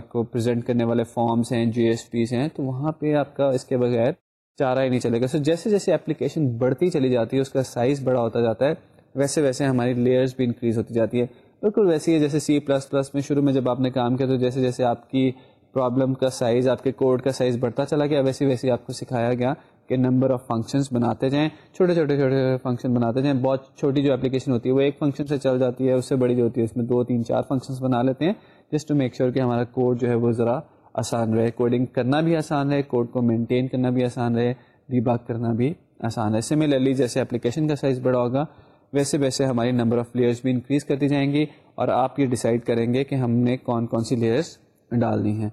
کو پریزنٹ کرنے والے فارمس ہیں جی ایس پیز ہیں، تو وہاں پہ آپ کا اس کے بغیر چارہ ہی نہیں چلے گا۔ سو جیسے جیسے اپلیکیشن بڑھتی چلی جاتی ہے، اس کا سائز بڑا ہوتا جاتا ہے، ویسے ویسے ہماری لیئرس بھی انکریز ہوتی جاتی ہے۔ بالکل ویسے ہی ہے جیسے سی پلس پلس میں شروع میں جب آپ نے کام کیا تو جیسے جیسے آپ کی پرابلم کا سائز آپ کے کوڈ کا سائز بڑھتا چلا گیا ویسے ویسے آپ کو سکھایا گیا کہ نمبر آف فنکشنس بناتے جائیں۔ چھوٹے چھوٹے چھوٹے فنکشن بناتے جائیں۔ بہت چھوٹی جو اپلیکیشن ہوتی ہے، وہ ایک فنکشن سے چل جاتی ہے، اس سے بڑی جو ہوتی ہے، اس میں دو تین چار فنکشنس بنا لیتے ہیں۔ جسٹ ٹو میک شیور کہ ہمارا کوڈ جو ہے وہ ذرا آسان رہے کوڈنگ کرنا بھی آسان رہے کوڈ کو مینٹین کرنا بھی آسان رہے ڈی باک کرنا بھی آسان ہے سملرلی جیسے اپلیکیشن کا سائز بڑا ہوگا، ویسے ویسے ہماری نمبر آف لیئرس بھی انکریز کرتی جائیں گی اور آپ یہ ڈیسائڈ کریں گے کہ ہم نے کون کون سی لیئرس ڈالنی ہیں۔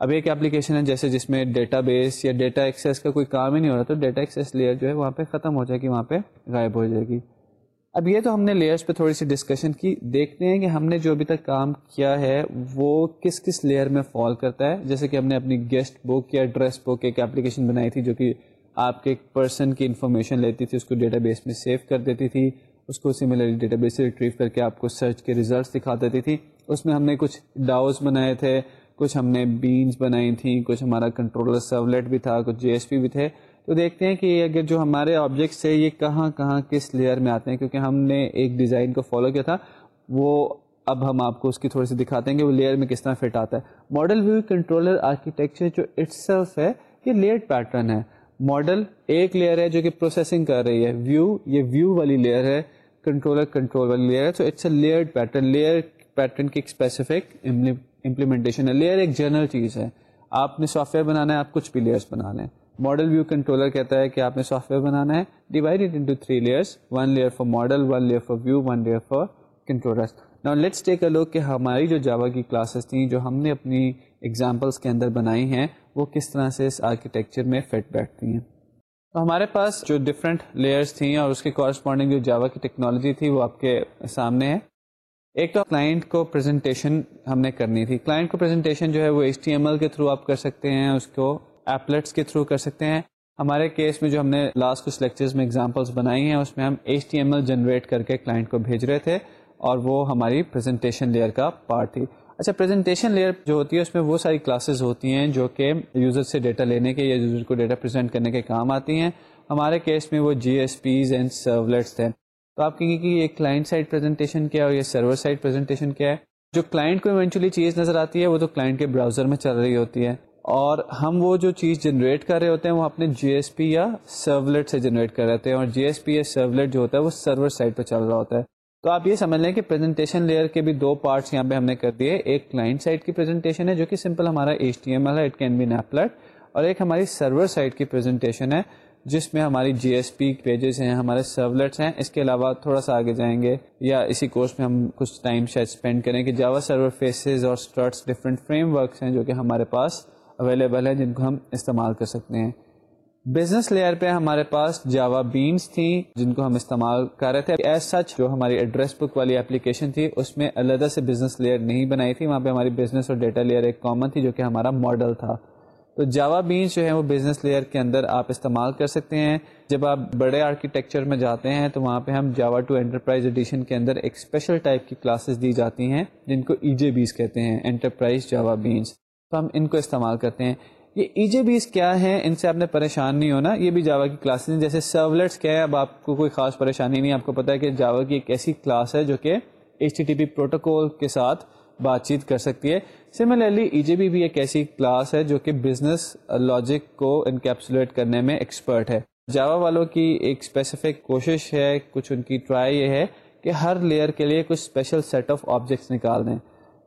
اب ایک اپلیکیشن ہے جیسے جس میں ڈیٹا بیس یا ڈیٹا ایکسیس کا کوئی کام ہی نہیں ہو رہا، تو ڈیٹا ایکسیس لیئر جو ہے وہاں پہ ختم ہو جائے گی، وہاں پہ غائب ہو جائے گی۔ اب یہ تو ہم نے لیئرس پہ تھوڑی سی ڈسکشن کی۔ دیکھتے ہیں کہ ہم نے جو ابھی تک کام کیا ہے، وہ کس کس لیئر میں فال کرتا ہے۔ جیسے کہ ہم نے اپنی گیسٹ بک یا ایڈریس بک ایک اپلیکیشن بنائی تھی جو کہ آپ کے ایک پرسن کی انفارمیشن لیتی تھی، اس کو ڈیٹا بیس میں سیو کر دیتی تھی۔ اس کو سملرلی ڈیٹا بیس سے ریٹریو کر کے آپ کو سرچ کے ریزلٹس دکھا دیتی تھی۔ اس میں ہم نے کچھ ڈاؤز بنائے تھے، کچھ ہم نے بینس بنائی تھیں، کچھ ہمارا کنٹرولر سرولیٹ بھی تھا، کچھ جی ایس پی بھی تھے۔ تو دیکھتے ہیں کہ اگر جو ہمارے آبجیکٹس ہے یہ کہاں کہاں کس لیئر میں آتے ہیں؟ کیونکہ ہم نے ایک ڈیزائن کو فالو کیا تھا۔ وہ اب ہم آپ کو اس کی تھوڑی سی دکھاتے ہیں کہ وہ لیئر میں کس طرح فٹ آتا ہے۔ ماڈل ویو کنٹرولر آرکیٹیکچر جو اٹس ہے، یہ لیئر پیٹرن ہے۔ ماڈل ایک لیئر ہے جو کہ پروسیسنگ کر رہی ہے۔ ویو یہ ویو والی لیئر ہے۔ کنٹرولر کنٹرول والی لیئر ہے۔ تو it's a layer pattern layer pattern کی ایک اسپیسیفک امپلیمنٹیشن ہے۔ لیئر ایک جنرل چیز ہے۔ آپ نے سافٹ ویئر بنانا ہے، آپ کچھ بھی لیئرس بنا لیں۔ ماڈل ویو کنٹرولر کہتا ہے کہ آپ نے سافٹ ویئر بنانا ہے. Divided into three layers one layer for model one layer for view one layer for controller نا لیٹس ٹیک اے لوگ کہ ہماری جو جاوا کی کلاسز تھیں، جو ہم نے اپنی ایگزامپلس کے اندر بنائی ہیں، وہ کس طرح سے اس آرکیٹیکچر میں فٹ بیٹھتی ہیں. تو ہمارے پاس جو ڈفرینٹ لیئرس تھیں اور اس کے کورسپونڈنگ جو جاوا کی ٹیکنالوجی تھی، وہ آپ کے سامنے ہے. ایک تو کلائنٹ کو پریزنٹیشن ہم نے کرنی تھی. کلائنٹ کو پریزنٹیشن جو ہے وہ ایچ ٹی ایم ایل کے تھرو آپ کر سکتے ہیں، اس کو ایپلیٹس کے تھرو کر سکتے ہیں۔ ہمارے کیس میں جو ہم نے لاسٹ کچھ لیکچرز میں ایگزامپلس بنائی ہیں، اس میں ہم H T M L generate کر کے کلائنٹ کو بھیج رہے تھے اور وہ ہماری پریزنٹیشن لیئر کا پارٹ تھی۔ اچھا پریزنٹیشن لیئر جو ہوتی ہے، اس میں وہ ساری کلاسز ہوتی ہیں جو کہ یوزر سے ڈیٹا لینے کے یا یوزر کو ڈیٹا پریزنٹ کرنے کے کام آتی ہیں۔ ہمارے کیس میں وہ J S Ps and servlets تھے۔ تو آپ کہیں گے کہ یہ کلائنٹ سائڈ پریزنٹیشن کیا ہے اور یہ سرور سائڈ پریزنٹیشن کیا ہے؟ جو کلائنٹ کو ایونچولی چیز نظر آتی ہے، وہ تو کلائنٹ کے براؤزر میں چل رہی ہوتی ہے۔ اور ہم وہ جو چیز جنریٹ کر رہے ہوتے ہیں وہ اپنے جی ایس پی یا سرولیٹ سے جنریٹ کر رہے ہوتے ہیں اور جی ایس پی یا سرولیٹ جو ہوتا ہے وہ سرور سائڈ پہ چل رہا ہوتا ہے۔ تو آپ یہ سمجھ لیں کہ پریزنٹیشن لیئر کے بھی دو پارٹس یہاں پہ ہم نے کر دیے۔ ایک کلائنٹ سائڈ کی پریزنٹیشن ہے جو کہ سمپل ہمارا ایچ ٹی ایم ایل ہے it can be an applet اور ایک ہماری سرور سائڈ کی پریزنٹیشن ہے، جس میں ہماری جی ایس پی پیجز ہیں، ہمارے سرولیٹس ہیں۔ اس کے علاوہ تھوڑا سا آگے جائیں گے یا اسی کورس میں ہم کچھ ٹائم شاید اسپینڈ کریں کہ جاوا سرور فیسز اور اسٹرٹس ڈفرینٹ فریم ورکس ہیں جو کہ ہمارے پاس اویلیبل ہیں جن کو ہم استعمال کر سکتے ہیں۔ بزنس لیئر پہ ہمارے پاس جاوا بینس تھیں جن کو ہم استعمال کر رہے تھے۔ ایز سچ جو ہماری ایڈریس بک والی اپلیکیشن تھی، اس میں علیحدہ سے بزنس لیئر نہیں بنائی تھی۔ وہاں پہ ہماری بزنس اور ڈیٹا لیئر ایک کامن تھی، جو کہ ہمارا ماڈل تھا۔ تو جاوا بینس جو ہے وہ بزنس لیئر کے اندر آپ استعمال کر سکتے ہیں۔ جب آپ بڑے آرکیٹیکچر میں جاتے ہیں، تو وہاں پہ ہم جاوا ٹو انٹرپرائز ایڈیشن کے اندر ایک اسپیشل ٹائپ کی کلاسز دی جاتی ہیں، جن کو ای جے بیس کہتے ہیں انٹرپرائز جاوا بینس تو ہم ان کو استعمال کرتے ہیں۔ یہ ای جے بیس کیا ہے ان سے آپ نے پریشان نہیں ہونا۔ یہ بھی جاوا کی کلاسز ہیں۔ جیسے سرولیٹس کیا ہے اب آپ کو کوئی خاص پریشانی نہیں، آپ کو پتا ہے کہ جاوا کی ایک ایسی کلاس ہے جو کہ H T T P protocol کے ساتھ بات چیت کر سکتی ہے۔ سملرلی ای جے بی بھی ایک ایسی کلاس ہے جو کہ بزنس لاجک کو انکیپسولیٹ کرنے میں ایکسپرٹ ہے۔ جاوا والوں کی ایک اسپیسیفک کوشش ہے، کچھ ان کی ٹرائی یہ ہے کہ ہر لیئر کے لیے کچھ اسپیشل سیٹ آف آبجیکٹس نکال دیں۔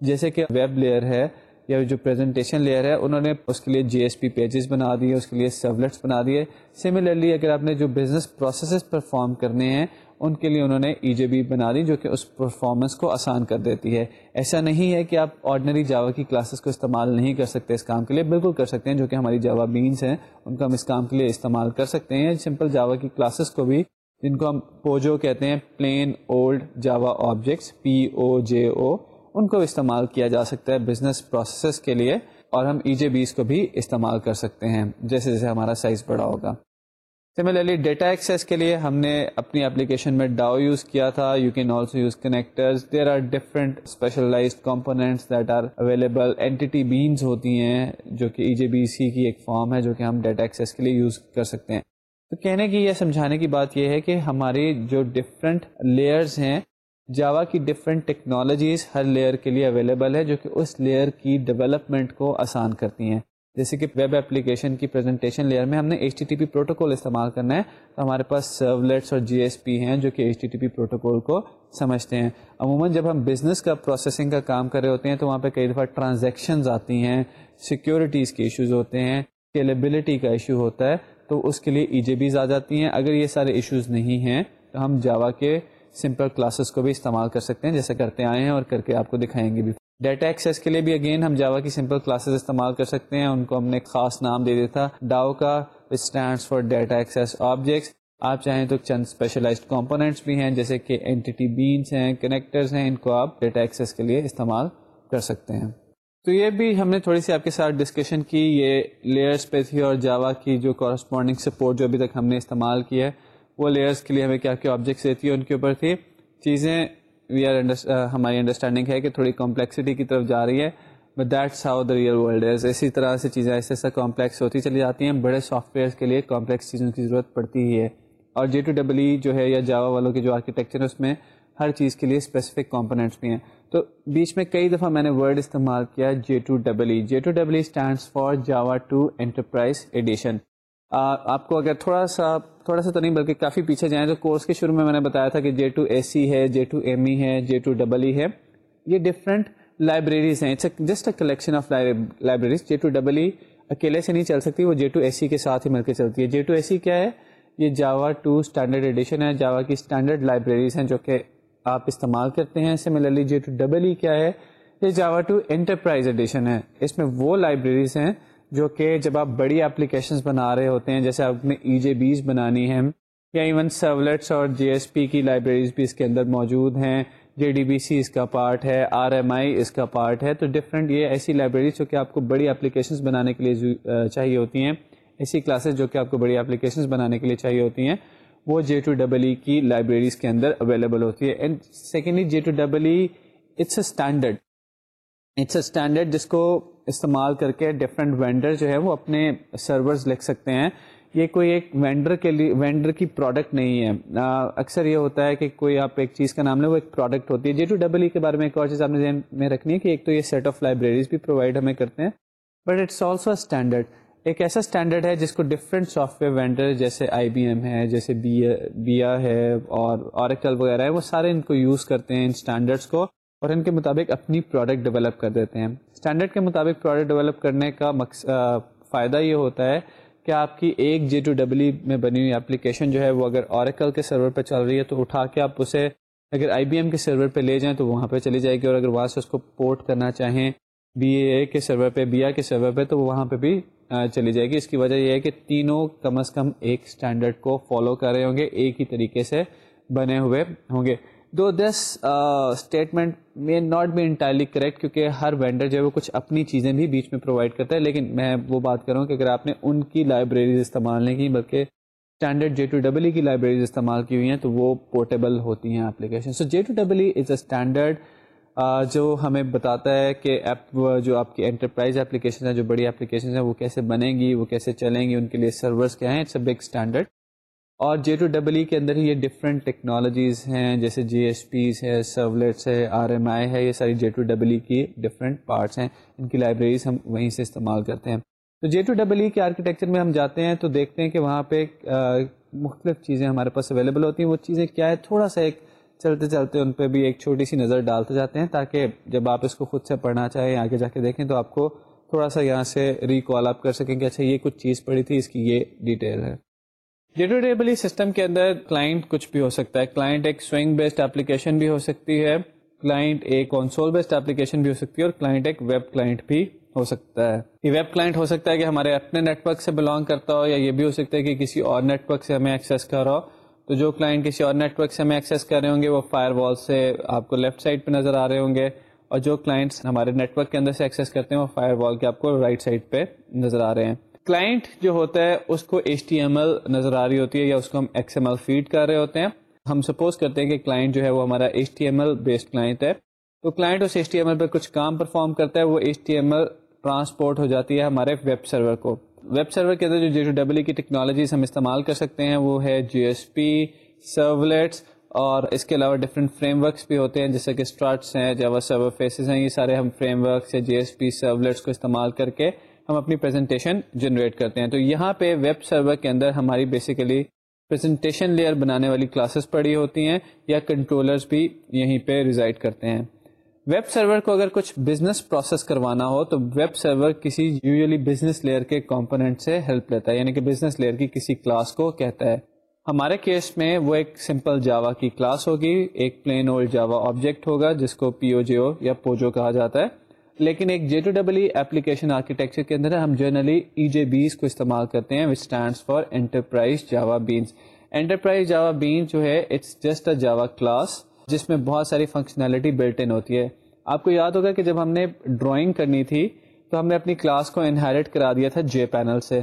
جیسے کہ ویب لیئر ہے۔ یا جو پریزنٹیشن لیئر ہے، انہوں نے اس کے لیے جی ایس پی پیجز بنا دیے، اس کے لیے سرولیٹس بنا دیے۔ سملرلی اگر آپ نے جو بزنس پروسیسز پرفارم کرنے ہیں، ان کے لیے انہوں نے ای جے بی بنا دی، جو کہ اس پرفارمنس کو آسان کر دیتی ہے۔ ایسا نہیں ہے کہ آپ آرڈنری جاوا کی کلاسز کو استعمال نہیں کر سکتے اس کام کے لیے، بالکل کر سکتے ہیں، جو کہ ہماری جاوا بینس ہیں۔ ان کو ہم اس کام کے لیے استعمال کر سکتے ہیں۔ سمپل جاوا کی کلاسز کو بھی، جن کو ہم پوجو کہتے ہیں plain old Java objects P O J O ان کو استعمال کیا جا سکتا ہے بزنس پروسیسز کے لیے اور ہم ای جے بیس کو بھی استعمال کر سکتے ہیں، جیسے جیسے ہمارا سائز بڑا ہوگا۔ سملرلی ڈیٹا ایکسیس کے لیے ہم نے اپنی اپلیکیشن میں ڈاؤ یوز کیا تھا you can also use connectors there are different specialized components that are available entity beans ہوتی ہیں، جو کہ ای جے بی سی کی ایک فارم ہے، جو کہ ہم ڈیٹا ایکسیس کے لیے یوز کر سکتے ہیں۔ تو کہنے کی یہ سمجھانے کی بات یہ ہے کہ ہماری جو ڈفرینٹ لیئرز ہیں جاوا کی ڈفرینٹ ٹیکنالوجیز ہر لیئر کے لیے اویلیبل ہے جو کہ اس لیئر کی ڈیولپمنٹ کو آسان کرتی ہیں۔ جیسے کہ ویب اپلیکیشن کی پریزنٹیشن لیئر میں ہم نے H T T P protocol استعمال کرنا ہے۔ تو ہمارے پاس سرولیٹس اور جی ایس پی ہیں جو کہ H T T P protocol کو سمجھتے ہیں۔ عموماً جب ہم بزنس کا پروسیسنگ کا کام کر رہے ہوتے ہیں تو وہاں پہ کئی دفعہ ٹرانزیکشنز آتی ہیں سیکورٹیز کے ایشوز ہوتے ہیں کیلیبلٹی کا ایشو ہوتا ہے۔ تو اس کے لیے ای جے بیز آ جاتی ہیں۔ اگر یہ سارے ایشوز نہیں ہیں تو ہم جاوا کے سمپل کلاسز کو بھی استعمال کر سکتے ہیں، جیسے کرتے آئے ہیں اور کر کے آپ کو دکھائیں گے بھی۔ ڈیٹا ایکسیس کے لیے بھی اگین ہم جاوا کی سمپل کلاسز استعمال کر سکتے ہیں۔ ان کو ہم نے ایک خاص نام دے دیا تھا ڈاؤ کا stands for data access objects آپ چاہیں تو چند اسپیشلائزڈ کمپوننٹس بھی ہیں، جیسے کہ اینٹی بینس ہیں کنیکٹرز ہیں، ان کو آپ ڈیٹا ایکسیس کے لیے استعمال کر سکتے ہیں۔ تو یہ بھی ہم نے تھوڑی سی آپ کے ساتھ ڈسکشن کی۔ یہ لیئرس پہ تھی اور جاوا کی جو کورسپونڈنگ سپورٹ جو ابھی تک ہم نے استعمال کی ہے وہ لیئرس کے لیے ہمیں کیا کیا آبجیکٹس دیتی ہے ان کے اوپر تھی۔ چیزیں وی آر ہماری انڈرسٹینڈنگ ہے کہ تھوڑی کمپلیکسٹی کی طرف جا رہی ہے but that's how the real world ہے اسی طرح سے چیزیں ایسے ایسا کمپلیکس ہوتی چلی جاتی ہیں، بڑے سافٹ ویئر کے لیے کمپلیکس چیزوں کی ضرورت پڑتی ہی ہے۔ اور جے ٹو ڈبل ای جو ہے، یا جاوا والوں کے جو آرکیٹیکچر ہے اس میں ہر چیز کے لیے اسپیسیفک کمپوننٹس بھی ہیں۔ تو بیچ میں کئی دفعہ میں نے ورڈ استعمال کیا J two double E J two double E stands for Java two enterprise edition آپ کو اگر تھوڑا سا تھوڑا سا تو نہیں، بلکہ کافی پیچھے جائیں تو کورس کے شروع میں میں نے بتایا تھا کہ جے ٹو اے سی ہے جے ٹو ایم ای ہے جے ٹو ڈبل ای ہے، یہ ڈفرینٹ لائبریریز ہیں۔ Just a collection of libraries J two double E اکیلے سے نہیں چل سکتی، وہ جے ٹو اے سی کے ساتھ ہی مل کے چلتی ہے۔ جے ٹو اے سی کیا ہے؟ یہ جاوا ٹو اسٹینڈرڈ ایڈیشن ہے۔ جاوا کی اسٹینڈرڈ لائبریریز ہیں جو کہ آپ استعمال کرتے ہیں۔ Similarly J two double E کیا ہے؟ یہ جاوا ٹو انٹرپرائز ایڈیشن ہے۔ اس میں وہ لائبریریز ہیں جو کہ جب آپ بڑی اپلیکیشنز بنا رہے ہوتے ہیں، جیسے آپ نے ای جے بیز بنانی ہے یا ایون سرولیٹس اور جے ایس پی کی لائبریریز بھی اس کے اندر موجود ہیں۔ جے ڈی بی سی اس کا پارٹ ہے، آر ایم آئی اس کا پارٹ ہے۔ تو ڈفرینٹ یہ ایسی لائبریریز جو کہ آپ کو بڑی اپلیکیشنز بنانے کے لیے چاہیے ہوتی ہیں۔ ایسی کلاسز جو کہ آپ کو بڑی اپلیکیشنز بنانے کے لیے چاہیے ہوتی ہیں۔ وہ جے ٹو ڈبل ای کی لائبریریز کے اندر اویلیبل ہوتی ہے۔ And secondly J two double E it's a standard it's a standard جس کو استعمال کر کے ڈفرینٹ وینڈر جو ہے وہ اپنے سرورز لکھ سکتے ہیں۔ یہ کوئی ایک وینڈر کے لیے وینڈر کی پروڈکٹ نہیں ہے۔ اکثر یہ ہوتا ہے کہ کوئی آپ ایک چیز کا نام لیں، وہ ایک پروڈکٹ ہوتی ہے۔ جے ٹو ڈبل ای کے بارے میں ایک اور چیز آپ نے ذہن میں رکھنی ہے کہ ایک تو یہ سیٹ آف لائبریریز بھی پرووائڈ ہمیں کرتے ہیں۔ But it's also a standard ایک ایسا اسٹینڈرڈ ہے جس کو ڈفرینٹ سافٹ ویئر وینڈر جیسے آئی بی ایم ہے، جیسے بی ہے اور اوریکل وغیرہ ہے، وہ سارے ان کو یوز کرتے ہیں ان اسٹینڈرڈس کو۔ اور ان کے مطابق اپنی پروڈکٹ ڈیولپ کر دیتے ہیں۔ اسٹینڈرڈ کے مطابق پروڈکٹ ڈیولپ کرنے کا مقصد فائدہ یہ ہوتا ہے کہ آپ کی ایک جے ٹو ڈبلی میں بنی ہوئی اپلیکیشن جو ہے وہ اگر اوریکل کے سرور پہ چل رہی ہے تو اٹھا کے آپ اسے اگر آئی بی ایم کے سرور پہ لے جائیں تو وہاں پہ چلی جائے گی اور اگر وہاں سے اس کو پورٹ کرنا چاہیں بی اے کے سرور پہ بی آئی کے سرور پہ تو وہاں پہ بھی چلی جائے گی۔ اس کی وجہ یہ ہے کہ تینوں کم از کم ایک اسٹینڈرڈ کو فالو کر رہے ہوں گے، ایک ہی طریقے سے بنے ہوئے ہوں گے۔ دو دس اسٹیٹمنٹ میں ناٹ بی انٹائرلی کریکٹ کیونکہ ہر وینڈر جو ہے وہ کچھ اپنی چیزیں بھی بیچ میں پرووائڈ کرتا ہے لیکن میں وہ بات کروں کہ اگر آپ نے ان کی لائبریریز استعمال نہیں کی بلکہ standard J two double E کی لائبریریز استعمال کی ہوئی ہیں تو وہ پورٹیبل ہوتی ہیں application so J two double E is a standard جو ہمیں بتاتا ہے کہ ایپ جو آپ کی انٹرپرائز اپلیکیشن ہیں جو بڑی اپلیکیشن ہیں وہ کیسے بنیں گی وہ کیسے چلیں گی ان کے لیے سرورس کیا ہیں اٹس اے بگ اسٹینڈرڈ اور جے ٹو ڈبل ای کے اندر ہی یہ ڈفرینٹ ٹیکنالوجیز ہیں، جیسے جی ایس پیز ہے سرولیٹس ہے آر ایم آئی ہے یہ ساری جے ٹو ڈبل ای کی ڈفرینٹ پارٹس ہیں۔ ان کی لائبریریز ہم وہیں سے استعمال کرتے ہیں۔ تو جے ٹو ڈبل ای کے آرکیٹیکچر میں ہم جاتے ہیں تو دیکھتے ہیں کہ وہاں پہ مختلف چیزیں ہمارے پاس اویلیبل ہوتی ہیں۔ وہ چیزیں کیا ہے تھوڑا سا ایک چلتے چلتے ان پہ بھی ایک چھوٹی سی نظر ڈالتے جاتے ہیں تاکہ جب آپ اس کو خود سے پڑھنا چاہیں، آگے جا کے دیکھیں تو آپ کو تھوڑا سا یہاں سے ریکال آپ کر سکیں کہ اچھا یہ کچھ چیز پڑی تھی، اس کی یہ ڈیٹیل ہے۔ ڈیٹو سسٹم کے اندر کلائنٹ کچھ بھی ہو سکتا ہے۔ کلائنٹ ایک سوئنگ بیسڈ اپلیکیشن بھی ہو سکتی ہے۔ کلائنٹ ایک کونسول بیسڈ اپلیکیشن بھی ہو سکتی ہے اور کلائنٹ ایک ویب کلائنٹ بھی ہو سکتا ہے۔ یہ ویب کلائنٹ ہو سکتا ہے کہ ہمارے اپنے نیٹ ورک سے بلانگ کرتا ہو یا یہ بھی ہو سکتا ہے کہ کسی اور نیٹ ورک سے ہمیں ایکسیس کر رہا ہو۔ تو جو کلائنٹ کسی اور نیٹ ورک سے ہمیں ایکسیس کر رہے ہوں گے، وہ فائر وال سے آپ کو لیفٹ سائڈ پہ نظر آ رہے ہوں گے۔ اور جو کلائنٹس ہمارے نیٹ ورک کے اندر سے ایکسیس کرتے ہیں، وہ فائر وال کے آپ کو رائٹ سائڈ پہ نظر آ رہے ہیں۔ کلائنٹ جو ہوتا ہے، اس کو ایچ ٹی ایم ایل نظر آ رہی ہوتی ہے یا اس کو ہم ایکس ایم ایل فیڈ کر رہے ہوتے ہیں۔ ہم سپوز کرتے ہیں کہ کلائنٹ جو ہے وہ ہمارا H T M L based client ہے۔ تو کلائنٹ اس ایچ ٹی ایم ایل پہ کچھ کام پرفارم کرتا ہے، وہ H T M L transport ہو جاتی ہے ہمارے ویب سرور کو۔ ویب سرور کے اندر جو جی ٹو ڈبل کی ٹیکنالوجیز ہم استعمال کر سکتے ہیں، وہ ہے جی ایس پی سرولیٹس اور اس کے علاوہ ڈفرینٹ فریم ورکس بھی ہوتے ہیں، جیسے کہ اسٹارٹس ہیں جاوا سرور فیسز ہیں، یہ سارے ہم فریم ورکس یا جی ایس پی سرولیٹس کو استعمال کر کے ہم اپنی پریزنٹیشن جنریٹ کرتے ہیں۔ تو یہاں پہ ویب سرور کے اندر ہماری بیسیکلی پریزنٹیشن لیئر بنانے والی کلاسز پڑھی ہوتی ہیں یا کنٹرولرز بھی یہیں پہ ریزائڈ کرتے ہیں۔ ویب سرور کو اگر کچھ بزنس پروسیس کروانا ہو تو ویب سرور کسی یوزلی بزنس لیئر کے کمپوننٹ سے ہیلپ لیتا ہے یعنی کہ بزنس لیئر کی کسی کلاس کو کہتا ہے۔ ہمارے کیس میں وہ ایک سمپل جاوا کی کلاس ہوگی، ایک پلین اولڈ جاوا آبجیکٹ ہوگا، جس کو پی او جی او یا پوجو کہا جاتا ہے۔ لیکن ایک J two double application architecture کے اندر ہم جنرلی ای جے بیس کو استعمال کرتے ہیں which stands for enterprise Java beans enterprise Java beans جو ہے it's just a Java class جس میں بہت ساری فنکشنالٹی بلٹ ان ہوتی ہے۔ آپ کو یاد ہوگا کہ جب ہم نے ڈرائنگ کرنی تھی، تو ہم نے اپنی کلاس کو انہیریٹ کرا دیا تھا جے پینل سے۔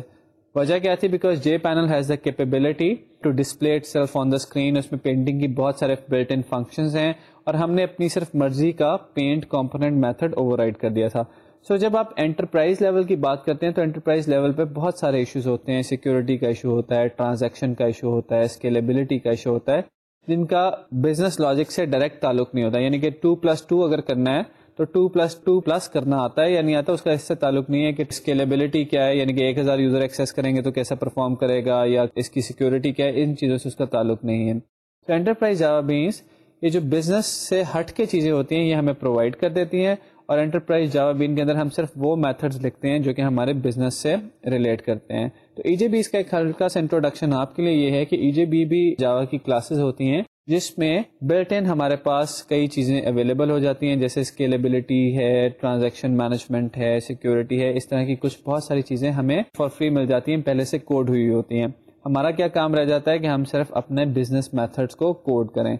وجہ کیا تھی؟ Because J panel has the capability to display itself on the screen اس میں پینٹنگ کی بہت سارے بلٹ ان فنکشنز ہیں اور ہم نے اپنی صرف مرضی کا paint component method override کر دیا تھا. سو so, جب آپ انٹرپرائز لیول کی بات کرتے ہیں تو انٹرپرائز لیول پہ بہت سارے ایشوز ہوتے ہیں. سیکورٹی کا ایشو ہوتا ہے ٹرانزیکشن کا ایشو ہوتا ہے اسکیلیبلٹی کا ایشو ہوتا ہے. جن کا بزنس لاجک سے ڈائریکٹ تعلق نہیں ہوتا. یعنی کہ ٹو پلس ٹو اگر کرنا ہے تو ٹو پلس ٹو پلس کرنا آتا ہے یا نہیں آتا، اس کا اس سے تعلق نہیں ہے کہ اسکیلیبلٹی کیا ہے یعنی کہ ایک ہزار یوزر ایکسیس کریں گے تو کیسا پرفارم کرے گا یا اس کی سیکورٹی کیا ہے، ان چیزوں سے اس کا تعلق نہیں ہے۔ تو انٹرپرائز جاوا بینس یہ جو بزنس سے ہٹ کے چیزیں ہوتی ہیں، یہ ہمیں پرووائڈ کر دیتی ہیں اور انٹرپرائز جاوا بین کے اندر ہم صرف وہ میتھڈز لکھتے ہیں جو کہ ہمارے بزنس سے ریلیٹ کرتے ہیں۔ تو ای جے بی اس کا ایک ہلکا سا انٹروڈکشن آپ کے لیے یہ ہے کہ ای جے بی بھی جاوا کی کلاسز ہوتی ہیں۔ جس میں بلٹ ان ہمارے پاس کئی چیزیں اویلیبل ہو جاتی ہیں، جیسے اسکیلیبلٹی ہے ٹرانزیکشن مینجمنٹ ہے سیکورٹی ہے، اس طرح کی کچھ بہت ساری چیزیں ہمیں فار فری مل جاتی ہیں، پہلے سے کوڈ ہوئی ہوتی ہیں۔ ہمارا کیا کام رہ جاتا ہے کہ ہم صرف اپنے بزنس میتھڈس کو کوڈ کریں۔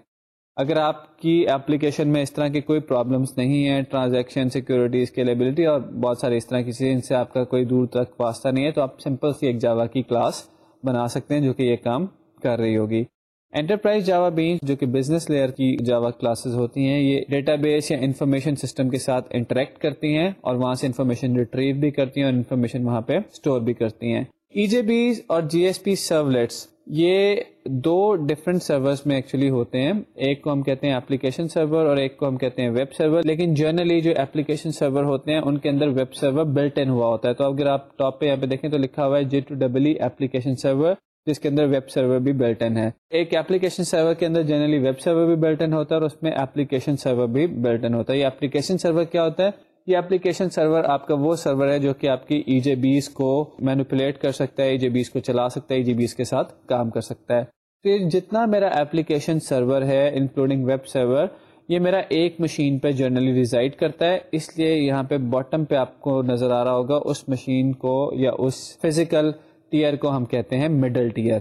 اگر آپ کی اپلیکیشن میں اس طرح کی کوئی پرابلمس نہیں ہے ٹرانزیکشن سیکورٹی اسکیلیبلٹی اور بہت سارے اس طرح کی چیزیں، ان سے آپ کا کوئی دور تک واسطہ نہیں ہے، تو آپ سمپل سی ایک جاوا کی کلاس بنا سکتے ہیں جو کہ یہ کام کر رہی ہوگی۔ انٹرپرائز جاوا بینس جو کہ بزنس لیئر کی جاوا کلاسز ہوتی ہیں، یہ ڈیٹا بیس یا انفارمیشن سسٹم کے ساتھ انٹریکٹ کرتی ہیں اور وہاں سے انفارمیشن ریٹریو بھی کرتی ہیں اور انفارمیشن وہاں پہ اسٹور بھی کرتی ہیں۔ ای جے بیز اور جی ایس پی سرولیٹس یہ دو ڈفرنٹ سرورس میں ایکچولی ہوتے ہیں۔ ایک کو ہم کہتے ہیں اپلیکیشن سرور اور ایک کو ہم کہتے ہیں ویب سرور لیکن جنرلی جو اپلیکیشن سرور ہوتے ہیں، ان کے اندر ویب سرور بلٹ ان ہوا ہوتا ہے۔ تو اگر آپ ٹاپ پہ یہاں پہ دیکھیں تو لکھا ہوا ہے J two double application server جس کے اندر ویب سرور بھی بیلٹن ہے۔ ایک ایپلیکیشن سرور کے اندر جنرلی ویب سرور بھی بیلٹن ہوتا ہے اور اس میں ایپلیکیشن سرور بھی بیلٹن ہوتا ہے۔ یہ ایپلیکیشن سرور کیا ہوتا ہے؟ یہ ایپلیکیشن سرور آپ کا وہ سرور ہے جو کہ آپ کی ای جے بیس کو مینوپولیٹ کر سکتا ہے ای جے بیس کو چلا سکتا ہے ای جے بیس کے ساتھ کام کر سکتا ہے۔ تو یہ جتنا میرا ایپلیکیشن سرور ہے انکلوڈنگ ویب سرور یہ میرا ایک مشین پہ جرنلی ریزائڈ کرتا ہے۔ اس لیے یہاں پہ باٹم پہ آپ کو نظر آ رہا ہوگا، اس مشین کو یا اس فزیکل ٹیئر کو ہم کہتے ہیں مڈل ٹیئر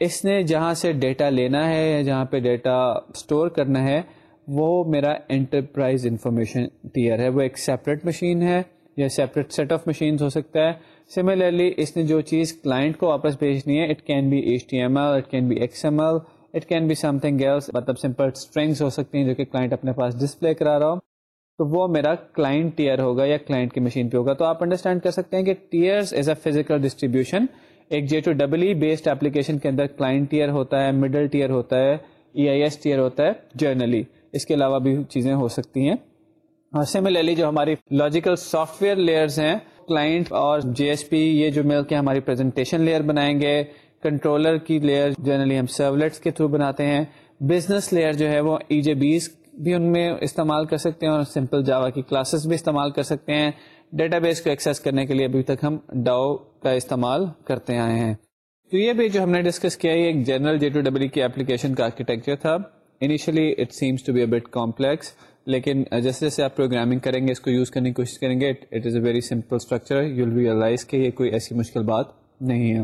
اس نے جہاں سے ڈیٹا لینا ہے یا جہاں پہ ڈیٹا اسٹور کرنا ہے، وہ میرا انٹرپرائز انفارمیشن ٹیئر ہے۔ وہ ایک سیپریٹ مشین ہے، یا سیپریٹ سیٹ آف مشینس ہو سکتا ہے۔ سملرلی اس نے جو چیز کلائنٹ کو واپس بھیجنی ہے it can be H T M L it can be X M L it can be something else مطلب سمپل اسٹرنگس ہو سکتی ہیں جو کہ کلائنٹ اپنے پاس ڈسپلے کرا رہا ہو۔ تو وہ میرا کلائنٹ ٹیئر ہوگا یا کلائنٹ کی مشین پہ ہوگا۔ تو آپ انڈرسٹینڈ کر سکتے ہیں کہ tiers as a physical distribution ایک J two double E based application کے اندر کلائنٹ ٹیئر ہوتا ہے مڈل ٹیئر ہوتا ہے ای آئی ایس ٹیئر ہوتا ہے جرنلی اس کے علاوہ بھی چیزیں ہو سکتی ہیں۔ اور سملرلی جو ہماری لاجیکل سافٹ ویئر لیئرز ہیں کلائنٹ اور جے ایس پی یہ جو مل کے ہماری پریزنٹیشن لیئر بنائیں گے۔ کنٹرولر کی لیئر جنرلی ہم سرولیٹس کے تھرو بناتے ہیں۔ بزنس لیئر جو ہے وہ ای جے بیس بھی ان میں استعمال کر سکتے ہیں اور سمپل جاوا کی کلاسز بھی استعمال کر سکتے ہیں۔ ڈیٹا بیس کو ایکسیس کرنے کے لیے ابھی تک ہم ڈاؤ کا استعمال کرتے آئے ہیں۔ تو یہ بھی جو ہم نے ڈسکس کیا یہ ایک جنرل جے ٹو ڈبل کی اپلیکیشن کا آرکیٹیکچر تھا۔ Initially it seems to be a bit complex لیکن جیسے جیسے آپ پروگرامنگ کریں گے، اس کو یوز کرنے کی کوشش کریں گے it is a very simple structure you will realize کہ یہ کوئی ایسی مشکل بات نہیں ہے۔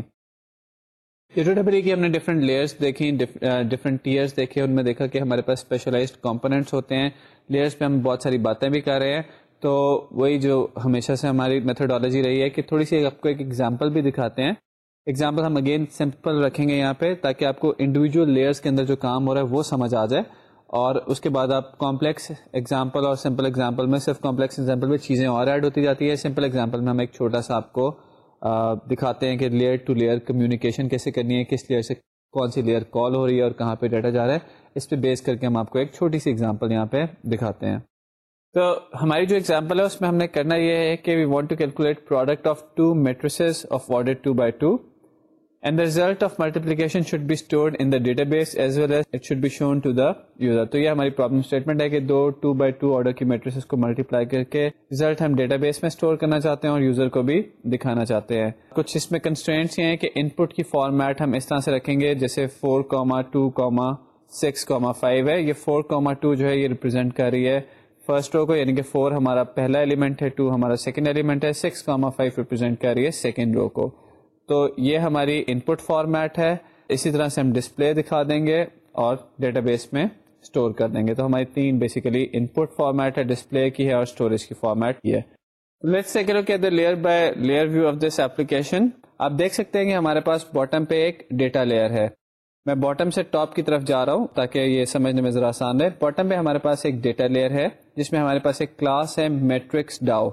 ڈبل کی ہم نے ڈفرنٹ لیئرس دیکھی ڈفرنٹ ٹیئرس دیکھے ان میں دیکھا کہ ہمارے پاس اسپیشلائزڈ کمپوننٹس ہوتے ہیں۔ لیئرس پہ ہم بہت ساری باتیں بھی کر رہے ہیں۔ تو وہی جو ہمیشہ سے ہماری میتھڈالوجی رہی ہے کہ تھوڑی سی آپ کو ایک ایگزامپل بھی دکھاتے ہیں۔ ایگزامپل ہم اگین سمپل رکھیں گے یہاں پہ تاکہ آپ کو انڈیویجول لیئرس کے اندر جو کام ہو رہا ہے وہ سمجھ آ جائے۔ اور اس کے بعد آپ کمپلیکس ایگزامپل اور سمپل ایگزامپل میں صرف کمپلیکس ایگزامپل میں چیزیں اور ایڈ ہوتی جاتی ہے سمپل ایگزامپل میں ہم ایک چھوٹا سا آپ کو دکھاتے ہیں کہ لیئر ٹو لیئر کمیونیکیشن کیسے کرنی ہے، کس لیئر سے کون سی لیئر کال ہو رہی ہے اور کہاں پہ ڈیٹا جا رہا ہے۔ اس پہ بیس کر کے ہم آپ کو ایک چھوٹی سی ایگزامپل یہاں پہ دکھاتے ہیں۔ تو ہماری جو ایگزامپل ہے، اس میں ہم نے کرنا یہ ہے کہ we want to calculate product of two matrices of order two by two and the result of multiplication should be stored in database as well as it should be shown to the user تو یہ ہماری problem statement ہے کہ دو two by two order کی matrix کو multiply کر کے ریزلٹ ہم ڈیٹا بیس میں اسٹور کرنا چاہتے ہیں اور یوزر کو بھی دکھانا چاہتے ہیں۔ کچھ اس میں کنسٹرینٹس یہ ہیں کہ ان پٹ کی فارمیٹ ہم اس طرح سے رکھیں گے جیسے four comma two comma six comma five ہے۔ یہ فور کوما ٹو جو ہے یہ ریپرزینٹ کر رہی ہے۔ فرسٹ رو کو یعنی کہ فور ہمارا پہلا ایلیمنٹ ہے ٹو ہمارا سیکنڈ ایلیمنٹ ہے۔ سکس کوما فائیو ریپرزینٹ کر رہی ہے سیکنڈ رو کو۔ تو یہ ہماری ان پٹ فارمیٹ ہے۔ اسی طرح سے ہم ڈسپلے دکھا دیں گے اور ڈیٹا بیس میں اسٹور کر دیں گے۔ تو ہماری تین بیسیکلی ان پٹ فارمیٹ ہے۔ ڈسپلے کی ہے اور اسٹوریج کی فارمیٹ یہ let's layer by layer view of this application آپ دیکھ سکتے ہیں کہ ہمارے پاس باٹم پہ ایک ڈیٹا لیئر ہے۔ میں باٹم سے ٹاپ کی طرف جا رہا ہوں تاکہ یہ سمجھنے میں ذرا آسان رہے۔ باٹم پہ ہمارے پاس ایک ڈیٹا لیئر ہے، جس میں ہمارے پاس ایک کلاس ہے میٹرکس ڈاؤ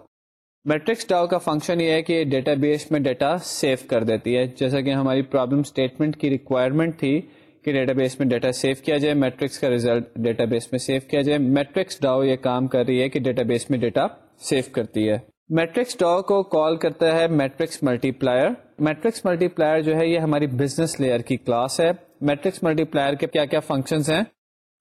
میٹرکس ڈاؤ کا فنکشن یہ ہے کہ ڈیٹا بیس میں ڈیٹا سیو کر دیتی ہے۔ جیسا کہ ہماری پرابلم اسٹیٹمنٹ کی ریکوائرمنٹ تھی کہ ڈیٹا بیس میں ڈیٹا سیو کیا جائے، میٹرکس کا ریزلٹ ڈیٹا بیس میں سیو کیا جائے۔ میٹرکس ڈاؤ یہ کام کر رہی ہے کہ ڈیٹا بیس میں ڈیٹا سیو کرتی ہے۔ میٹرکس ڈاؤ کو کال کرتا ہے matrix multiplier matrix multiplier جو ہے یہ ہماری بزنس لیئر کی کلاس ہے۔ میٹرکس ملٹی پلائر کے کیا کیا فنکشنز ہیں؟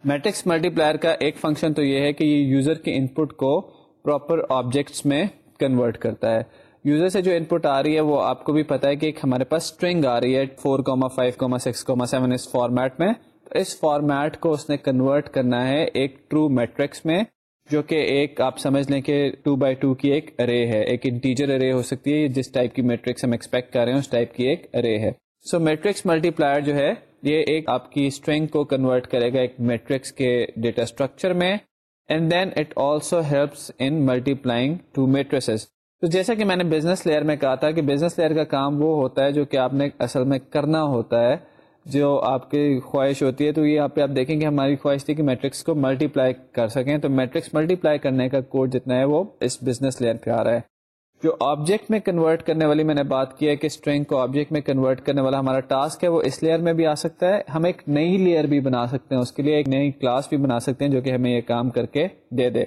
میٹرکس ملٹی پلائر کا ایک فنکشن تو یہ ہے کہ یہ یوزر کے ان پٹ کو پراپر آبجیکٹس میں کنورٹ کرتا ہے۔ یوزر سے جو ان پٹ آ رہی ہے وہ آپ کو بھی پتا ہے کہ ایک ہمارے پاس اسٹرنگ آ رہی ہے four comma five comma six comma seven اس فارمیٹ میں۔ اس فارمیٹ کو اس نے کنورٹ کرنا ہے ایک ٹرو میٹرکس میں، جو کہ ایک آپ سمجھ لیں کہ ٹو بائی ٹو کی ایک ارے ہے۔ ایک انٹیجر ارے ہو سکتی ہے، جس ٹائپ کی میٹرکس ہم ایکسپیکٹ کر رہے ہیں، اس ٹائپ کی ایک ارے ہے۔ سو میٹرکس ملٹی پلائر جو ہے، یہ ایک آپ کی اسٹرنگ کو کنورٹ کرے گا ایک میٹرکس کے ڈیٹا اسٹرکچر میں۔ And then it also helps in multiplying two matrices تو جیسا کہ میں نے بزنس لیئر میں کہا تھا کہ بزنس لیئر کا کام وہ ہوتا ہے جو کہ آپ نے اصل میں کرنا ہوتا ہے، جو آپ کی خواہش ہوتی ہے، تو یہ یہاں پہ آپ دیکھیں کہ ہماری خواہش تھی کہ میٹرکس کو ملٹی پلائی کر سکیں۔ تو میٹرکس ملٹی پلائی کرنے کا کوڈ جتنا ہے وہ اس بزنس لیئر پہ آ رہا ہے۔ جو آبجیکٹ میں کنورٹ کرنے والی میں نے بات کی ہے کہ اسٹرینگ کو آبجیکٹ میں کنورٹ کرنے والا ہمارا ٹاسک ہے، وہ اس لیئر میں بھی آ سکتا ہے۔ ہم ایک نئی لیئر بھی بنا سکتے ہیں، اس کے لیے ایک نئی کلاس بھی بنا سکتے ہیں جو کہ ہمیں یہ کام کر کے دے دے۔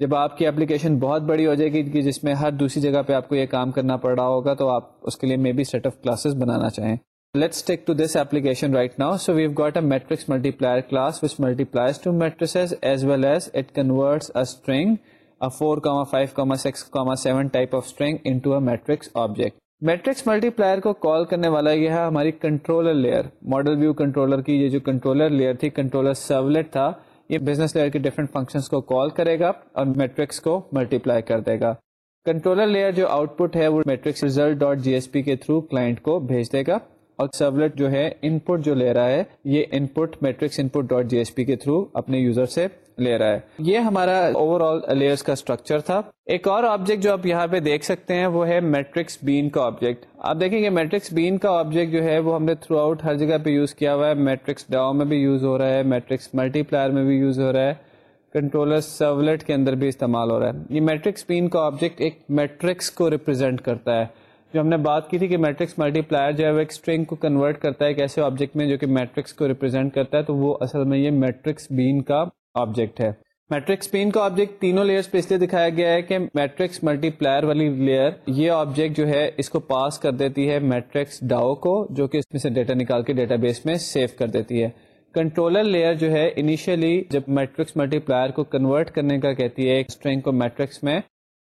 جب آپ کی اپلیکیشن بہت بڑی ہو جائے گی، کہ جس میں ہر دوسری جگہ پہ آپ کو یہ کام کرنا پڑ رہا ہوگا، تو آپ اس کے لیے may be set of classes بنانا چاہیں۔ Let's take to this application right now so we've got a matrix multiplier class which multiplies two matrices as well as it converts a string four comma five comma six comma seven type of string into a matrix object matrix multiplier کو call کرنے والا یہ ہے ہماری controller layer model view controller کی یہ جو controller layer تھی کنٹرولر سرولیٹ تھا، یہ بزنس لیئر کے ڈفرنٹ فنکشنس کو کال کرے گا اور میٹرکس کو ملٹی پلائی کر دے گا. کنٹرولر لیئر جو آؤٹ پٹ ہے وہ matrix result dot J S P کے تھرو کلائنٹ کو بھیج دے گا. اور سرولیٹ جو ہے ان پٹ جو لے رہا ہے، یہ input matrix input dot J S P کے تھرو اپنے یوزر سے لے رہا ہے۔ یہ ہمارا اوور آل لیئرس کا اسٹرکچر تھا۔ ایک اور آبجیکٹ جو آپ یہاں پہ دیکھ سکتے ہیں، وہ ہے میٹرکس بین کا آبجیکٹ آپ دیکھیں گے میٹرکس بین کا آبجیکٹ جو ہے، وہ ہم نے تھرو آؤٹ ہر جگہ پہ یوز کیا ہوا ہے۔ میٹرکس ڈاؤ میں بھی یوز ہو رہا ہے میٹرکس ملٹی پلائر میں بھی یوز ہو رہا ہے۔ کنٹرولر سرولیٹ کے اندر بھی استعمال ہو رہا ہے۔ یہ میٹرکس بین کا آبجیکٹ ایک میٹرکس کو ریپرزینٹ کرتا ہے۔ جو ہم نے بات کی تھی کہ میٹرکس ملٹی پلائر جو ہے وہ ایک اسٹرنگ کو کنورٹ کرتا ہے ایک ایسے آبجیکٹ میں جو کہ میٹرکس کو ریپرزینٹ کرتا ہے، تو وہ اصل میں یہ میٹرکس بین کا آبجیکٹ ہے۔ میٹرکس پین کا آبجیکٹ تینوں لیئرس پہ اس لیے دکھایا گیا ہے کہ میٹرکس ملٹی پلائر والی لیئر یہ آبجیکٹ جو ہے اس کو پاس کر دیتی ہے میٹرکس ڈاؤ کو، جو کہ اس میں سے ڈیٹا نکال کے ڈیٹا بیس میں سیو کر دیتی ہے۔ کنٹرولر لیئر جو ہے انیشیلی جب میٹرکس ملٹی پلائر کو کنورٹ کرنے کا کہتی ہے، ایک اسٹرنگ کو میٹرکس میں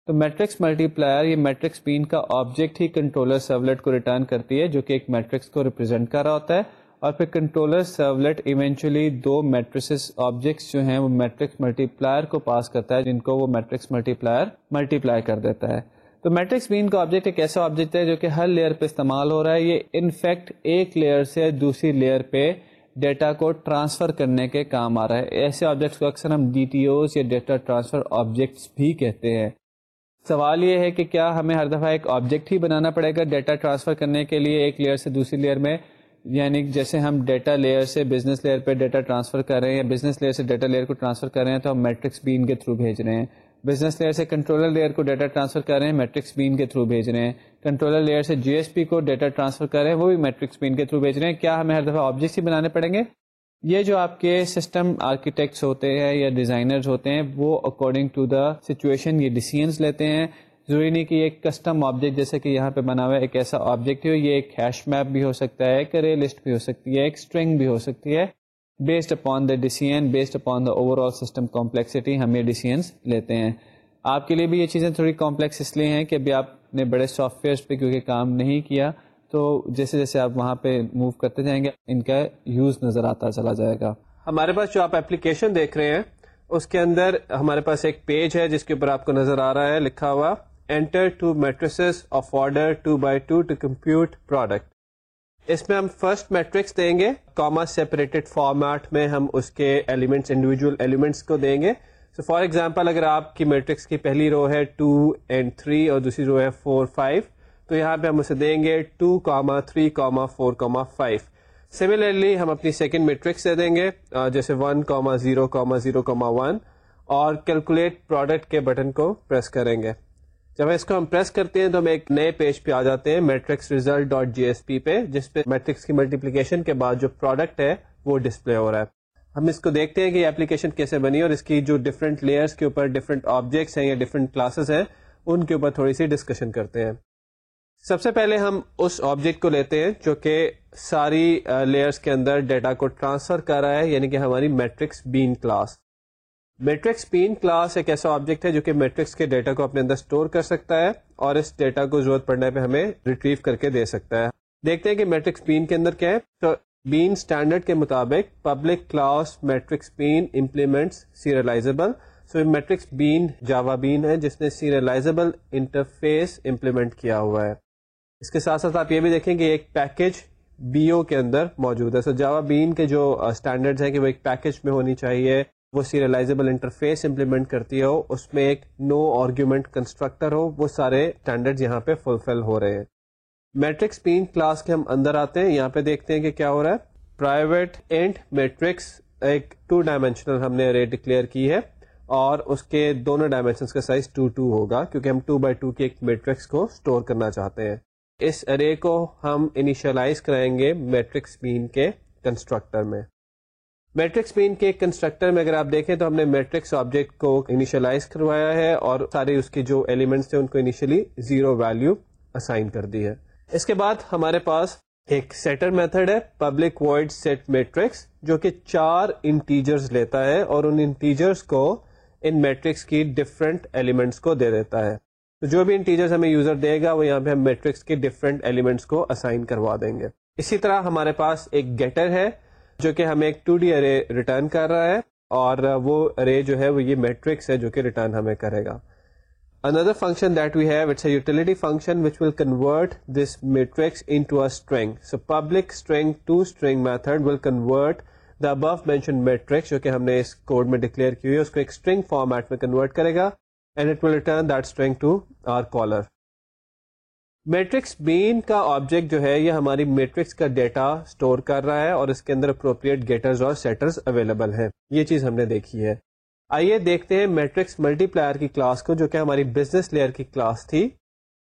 تو میٹرکس ملٹی پلائر یہ میٹرکس پین کا آبجیکٹ ہی کنٹرولر سرولیٹ کو ریٹرن کرتی ہے جو کہ ایک میٹرکس کو ریپرزینٹ کر رہا ہوتا ہے اور پھر کنٹرولر سرولیٹ ایونچولی دو میٹریسز آبجیکٹس جو ہیں وہ میٹرکس ملٹی پلائر کو پاس کرتا ہے جن کو وہ matrix multiplier multiply کر دیتا ہے۔ تو میٹرکس بین کا آبجیکٹ ایک ایسا آبجیکٹ ہے جو کہ ہر لیئر پہ استعمال ہو رہا ہے۔ یہ انفیکٹ ایک لیئر سے دوسری لیئر پہ ڈیٹا کو ٹرانسفر کرنے کے کام آ رہا ہے۔ ایسے آبجیکٹس کو اکثر ہم ڈی ٹی اوز یا ڈیٹا ٹرانسفر آبجیکٹس بھی کہتے ہیں۔ سوال یہ ہے کہ کیا ہمیں ہر دفعہ ایک آبجیکٹ ہی بنانا پڑے گا ڈیٹا ٹرانسفر کرنے کے لیے ایک لیئر سے دوسری لیئر میں؟ یعنی جیسے ہم ڈیٹا لیئر سے بزنس لیئر پہ ڈیٹا ٹرانسفر کر رہے ہیں یا بزنس لیئر سے ڈیٹا لیئر کو ٹرانسفر کر رہے ہیں تو ہم میٹرکس بین کے تھرو بھیج رہے ہیں۔ بزنس لیئر سے کنٹرولر لیئر کو ڈیٹا ٹرانسفر کر رہے ہیں میٹرکس بین کے تھرو بھیج رہے ہیں۔ کنٹرولر لیئر سے جی ایس پی کو ڈیٹا ٹرانسفر کر رہے ہیں، وہ بھی میٹرکس بین کے تھرو بھیج رہے ہیں۔ کیا ہمیں ہر دفعہ آبجیکٹس ہی بنانے پڑیں گے؟ یہ جو آپ کے سسٹم آرکیٹیکٹس ہوتے ہیں یا ڈیزائنرز ہوتے ہیں، وہ اکارڈنگ ٹو دا سچویشن یہ ڈیسیزنس لیتے ہیں. ضروری نہیں کہ یہ ایک کسٹم آبجیکٹ جیسے کہ یہاں پہ بنا ہوا ہے، ایک ایسا آبجیکٹ ہو، یہ ایک ہیش میپ بھی ہو سکتا ہے، ایک رے لسٹ بھی ہو سکتی ہے، ایک اسٹرنگ بھی ہو سکتی ہے. Based upon the decision based upon the overall system complexity ہم یہ ڈیسیزنس لیتے ہیں. آپ کے لیے بھی یہ چیزیں تھوڑی کمپلیکس اس لیے ہیں کہ ابھی آپ نے بڑے سافٹ ویئرس پہ کیونکہ کام نہیں کیا تو جیسے جیسے آپ وہاں پہ موو کرتے جائیں گے، ان کا یوز نظر آتا چلا جائے گا۔ ہمارے پاس جو آپ اپلیکیشن دیکھ رہے ہیں، اس کے اندر ہمارے پاس ایک پیج ہے جس کے اوپر آپ کو نظر آ رہا ہے، لکھا ہوا enter two matrices of order two by two to compute product اس میں ہم فرسٹ میٹرکس دیں گے کاما سیپریٹڈ فارمیٹ میں ہم اس کے ایلیمنٹس انڈیویجل ایلیمنٹس کو دیں گے۔ سو فار ایگزامپل اگر آپ کی میٹرکس کی پہلی رو ہے ٹو اینڈ تھری اور دوسری رو ہے فور فائیو تو یہاں پہ ہم اسے دیں گے two comma three comma four comma five. Similarly ہم اپنی سیکنڈ میٹرکس دے دیں گے جیسے one comma zero comma zero comma one اور کیلکولیٹ پروڈکٹ کے بٹن کو پریس کریں گے۔ جب اس کو ہم پریس کرتے ہیں تو ہم ایک نئے پیج پہ آ جاتے ہیں matrix result dot J S P پہ، جس پہ میٹرکس کی ملٹیپلیکیشن کے بعد جو پروڈکٹ ہے، وہ ڈسپلے ہو رہا ہے۔ ہم اس کو دیکھتے ہیں کہ یہ اپلیکیشن کیسے بنی اور اس کی جو ڈفرنٹ لیئرس کے اوپر ڈفرنٹ آبجیکٹس ہیں یا ڈفرنٹ کلاسز ہیں، ان کے اوپر تھوڑی سی ڈسکشن کرتے ہیں۔ سب سے پہلے ہم اس آبجیکٹ کو لیتے ہیں جو کہ ساری لیئرس کے اندر ڈیٹا کو ٹرانسفر کر رہا ہے یعنی کہ ہماری matrix bean class matrix bean class ایک ایسا آبجیکٹ ہے جو کہ میٹرکس کے ڈیٹا کو اپنے اندر اسٹور کر سکتا ہے اور اس ڈیٹا کو ضرورت پڑنے پہ ہمیں ریٹریو کر کے دے سکتا ہے۔ دیکھتے ہیں کہ میٹرکس بین کے اندر کیا ہے۔ تو بین اسٹینڈرڈ کے مطابق public class matrix bean implement serializable so matrix bean Java bean ہے جس نے سیریلائزبل انٹرفیس امپلیمنٹ کیا ہوا ہے۔ اس کے ساتھ ساتھ آپ یہ بھی دیکھیں کہ ایک پیکج بی او کے اندر موجود ہے۔ سو جاوا بین کے جو اسٹینڈرڈ ہیں کہ وہ ایک پیکج میں ہونی چاہیے، وہ سیریلائزبل انٹرفیس امپلیمنٹ کرتی ہو، اس میں ایک نو آرگیومنٹ کنسٹرکٹر ہو، وہ سارے اسٹینڈرڈ یہاں پہ فلفل ہو رہے ہیں۔ میٹرکس پین کلاس کے ہم اندر آتے ہیں، یہاں پہ دیکھتے ہیں کہ کیا ہو رہا ہے۔ پرائیویٹ اینڈ میٹرکس ایک ٹو ڈائمینشنل ہم نے ارے ڈکلیئر کی ہے، اور اس کے دونوں ڈائمینشن کا سائز ٹو ٹو ہوگا، کیونکہ ہم ٹو بائی ٹو کی ایک میٹرکس کو اسٹور کرنا چاہتے ہیں۔ اس ارے کو ہم انیشلائز کرائیں گے میٹرکس پین کے کنسٹرکٹر میں۔ میٹرکس پین کے کنسٹرکٹر میں اگر آپ دیکھیں تو ہم نے میٹرکس آبجیکٹ کو انیشلائز کروایا ہے اور سارے اس کے جو ایلیمنٹس تھے ان کو انیشلی زیرو ویلو اسائن کر دی ہے۔ اس کے بعد ہمارے پاس ایک سیٹر میتھڈ ہے پبلک وائڈ سیٹ میٹرکس جو کہ چار انٹیجرز لیتا ہے اور ان انٹیجرز کو ان میٹرکس کی ڈفرنٹ ایلیمنٹس کو دے دیتا ہے۔ تو جو بھی انٹیجرز ہمیں یوزر دے گا وہ یہاں پہ ہم میٹرکس کے ڈفرنٹ ایلیمنٹس کو اسائن کروا دیں گے۔ اسی طرح ہمارے پاس ایک گیٹر ہے جو کہ ہمیں ایک ٹو ڈی ارے ریٹرن کر رہا ہے اور وہ ارے جو ہے وہ یہ میٹرکس ہے جو کہ ریٹرن ہمیں کرے گا۔ Another function that we have, it's a utility function which will convert this matrix into a string. So public string to string method will convert the above mentioned matrix جو کہ ہم نے اس code میں declare کی ہوئی ہے اس کو ایک string format میں کنورٹ کرے گا۔ And it will return that string to our caller. Matrix bean کا آبجیکٹ جو ہے یہ ہماری میٹرکس کا ڈیٹا اسٹور کر رہا ہے اور اس کے اندر اپروپریٹ گیٹرز اور سیٹرز اویلیبل ہیں یہ چیز ہم نے دیکھی ہے آئیے دیکھتے ہیں میٹرکس ملٹی پلائر کی کلاس کو جو کہ ہماری بزنس لیئر کی کلاس تھی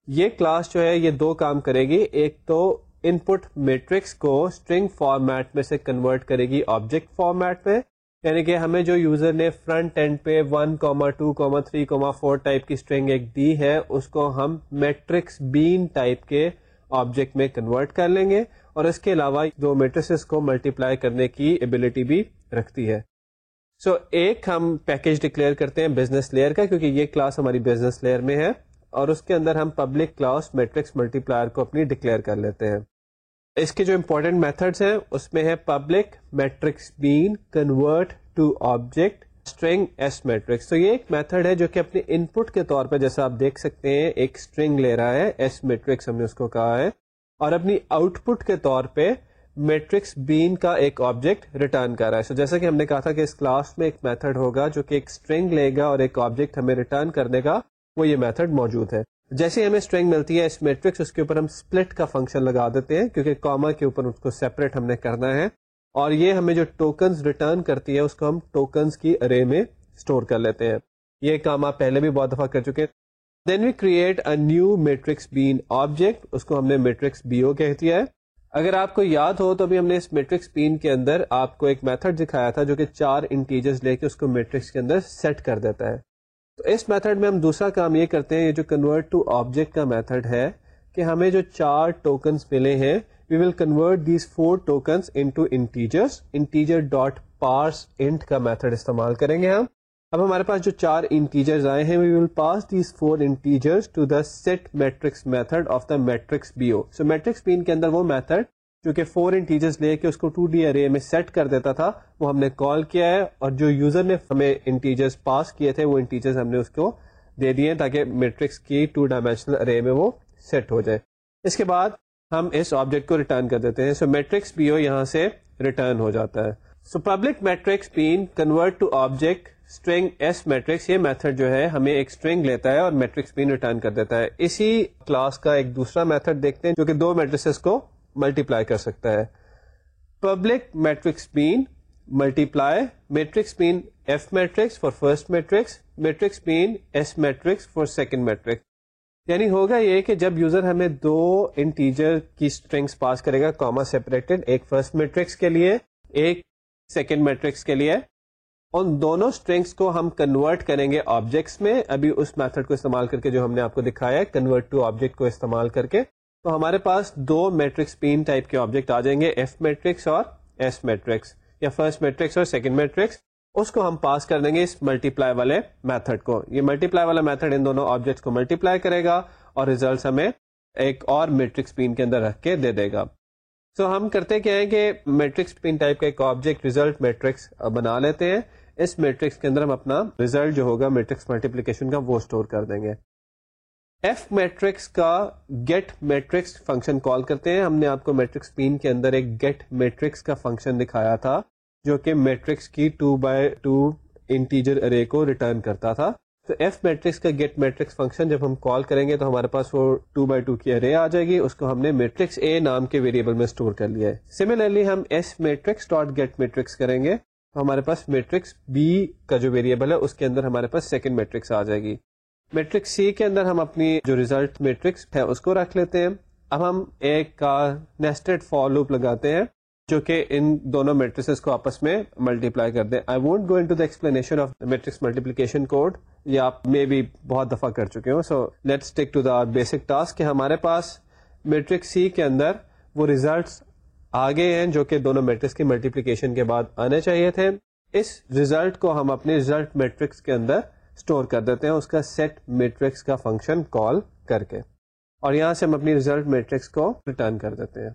یہ کلاس جو ہے یہ دو کام کرے گی ایک تو ان پٹ میٹرکس کو اسٹرنگ فارمیٹ میں سے کنورٹ کرے گی آبجیکٹ فارمیٹ میں یعنی کہ ہمیں جو یوزر نے فرنٹ اینڈ پہ one comma two comma three comma four type کی اسٹرنگ ایک دی ہے اس کو ہم میٹرکس بین ٹائپ کے آبجیکٹ میں کنورٹ کر لیں گے اور اس کے علاوہ دو میٹرسز کو ملٹیپلائی کرنے کی ایبلٹی بھی رکھتی ہے۔ سو so, ایک ہم پیکج ڈکلیئر کرتے ہیں بزنس لیئر کا کیونکہ یہ کلاس ہماری بزنس لیئر میں ہے اور اس کے اندر ہم public class matrix multiplier کو اپنی ڈکلیئر کر لیتے ہیں۔ اس کے جو امپورٹینٹ میتھڈس ہیں اس میں ہے public matrix bean convert to object string S matrix تو یہ ایک میتھڈ ہے جو کہ اپنے ان پٹ کے طور پہ جیسا آپ دیکھ سکتے ہیں ایک اسٹرنگ لے رہا ہے ایس میٹرکس ہم نے اس کو کہا ہے اور اپنی آؤٹ پٹ کے طور پہ میٹرکس بین کا ایک آبجیکٹ ریٹرن کر رہا ہے. سو so, جیسا کہ ہم نے کہا تھا کہ اس کلاس میں ایک میتھڈ ہوگا جو کہ ایک اسٹرنگ لے گا اور ایک آبجیکٹ ہمیں ریٹرن کرنے کا وہ یہ میتھڈ موجود ہے. جیسے ہمیں اسٹرینگ ملتی ہے، اس میٹرکس اس کے اوپر ہم اسپلٹ کا فنکشن لگا دیتے ہیں، کیونکہ کاما کے اوپر اس کو سیپریٹ ہم نے کرنا ہے۔ اور یہ ہمیں جو ٹوکنز ریٹرن کرتی ہے، اس کو ہم ٹوکنز کی ارے میں اسٹور کر لیتے ہیں۔ یہ کام آپ پہلے بھی بہت دفعہ کر چکے ہیں۔ Then we create a new matrix bean object اس کو ہم نے میٹرکس بی او کہہ دیا ہے۔ اگر آپ کو یاد ہو، تو ابھی ہم نے اس میٹرکس بین کے اندر آپ کو ایک میتھڈ دکھایا تھا، جو کہ چار انٹیجرز لے کے اس کو میٹرکس کے اندر سیٹ کر دیتا ہے۔ تو اس میتھڈ میں ہم دوسرا کام یہ کرتے ہیں، یہ جو کنورٹ ٹو آبجیکٹ کا میتھڈ ہے، کہ ہمیں جو چار ٹوکنس ملے ہیں we will convert these four tokens integers integer dot parse int کا میتھڈ استعمال کریں گے ہم۔ اب ہمارے پاس جو چار انٹیجرز آئے ہیں we will pass these four integers to the set matrix method of the matrix B O so matrix bean کے اندر وہ میتھڈ جو کہ فور انٹیجرز لے کے اس کو ٹو ڈی ارے میں سیٹ کر دیتا تھا، وہ ہم نے کال کیا ہے اور جو یوزر نے ہمیں انٹیجرز پاس کیے تھے، وہ انٹیجرز ہم نے اس کو دے دیے تاکہ میٹرکس کی ٹو ڈائمینشنل ارے میں وہ سیٹ ہو جائے۔ اس کے بعد ہم اس آبجیکٹ کو ریٹرن کر دیتے ہیں۔ سو میٹرکس بی او یہاں سے ریٹرن ہو جاتا ہے۔ So public matrix bean convert to object string S matrix یہ میتھڈ جو ہے، ہمیں ایک اسٹرنگ لیتا ہے اور میٹرکس بین ریٹرن کر دیتا ہے۔ اسی کلاس کا ایک دوسرا میتھڈ دیکھتے ہیں، جو کہ دو میٹرکس کو ملٹی پلائی کر سکتا ہے۔ Public matrix bean multiply matrix bean F matrix for first matrix matrix bean S matrix for second matrix یعنی ہوگا یہ کہ جب یوزر ہمیں دو انٹیجر کی اسٹرنگس پاس کرے گا کاما سیپریٹڈ ایک فرسٹ میٹرکس کے لیے، ایک سیکنڈ میٹرکس کے لیے، ان دونوں اسٹرنگس کو ہم کنورٹ کریں گے آبجیکٹس میں۔ ابھی اس میتھڈ کو استعمال کر کے جو ہم نے آپ کو دکھایا ہے کنورٹ ٹو آبجیکٹ کو استعمال کر کے۔ تو ہمارے پاس دو میٹرکس پین ٹائپ کے آبجیکٹ آ جائیں گے ایف میٹرکس اور ایس میٹرکس یا فرسٹ میٹرکس اور سیکنڈ میٹرکس۔ اس کو ہم پاس کر دیں گے اس ملٹی پلائی والے میتھڈ کو۔ یہ ملٹی پلائی والا میتھڈ ان دونوں آبجیکٹس کو ملٹی پلائی کرے گا اور ریزلٹ ہمیں ایک اور میٹرکس پین کے اندر رکھ کے دے دے گا۔ سو so, ہم کرتے کیا ہے کہ میٹرکس پین ٹائپ کا ایک آبجیکٹ ریزلٹ میٹرکس بنا لیتے ہیں۔ اس میٹرکس کے اندر ہم اپنا ریزلٹ جو ہوگا میٹرکس ملٹیپلیکیشن کا وہ اسٹور کر دیں گے۔ ایف میٹرکس کا گیٹ میٹرکس فنکشن کال کرتے ہیں۔ ہم نے آپ کو میٹرکس پین کے اندر ایک گیٹ میٹرکس کا فنکشن دکھایا تھا، جو کہ میٹرکس کی two by two integer array کو ریٹرن کرتا تھا۔ تو ایف میٹرکس کا گیٹ میٹرکس فنکشن جب ہم کال کریں گے تو ہمارے پاس وہ ٹو بائی ٹو کی ارے آ جائے گی۔ اس کو ہم نے میٹرکس اے نام کے ویریبل میں اسٹور کر لیا ہے۔ سملرلی ہم S matrix dot get matrix کریں گے۔ تو ہمارے پاس میٹرکس بی کا جو ویریبل ہے، اس کے اندر ہمارے پاس سیکنڈ میٹرکس آ جائے گی۔ میٹرکس سی کے اندر ہم اپنی جو ریزلٹ میٹرکس ہے اس کو رکھ لیتے ہیں۔ اب ہم ایک کا نیسٹڈ فور لوپ لگاتے ہیں جو کہ ان دونوں میٹریس کو آپس میں ملٹی پلائی کر دیں۔ I won't go to explanation of matrix multiplication code یہ آپ میں بھی بہت دفعہ کر چکے ہوں۔ So let's take to the basic task کہ ہمارے پاس میٹرک سی کے اندر وہ ریزلٹس آگے ہیں جو کہ دونوں میٹرکس کی ملٹیپلیکیشن کے بعد آنے چاہیے تھے۔ اس ریزلٹ کو ہم اپنے ریزلٹ میٹرکس کے اندر اسٹور کر دیتے ہیں اس کا سیٹ میٹرکس کا فنکشن کال کر کے اور یہاں سے ہم اپنی ریزلٹ میٹرکس کو ریٹرن کر دیتے ہیں۔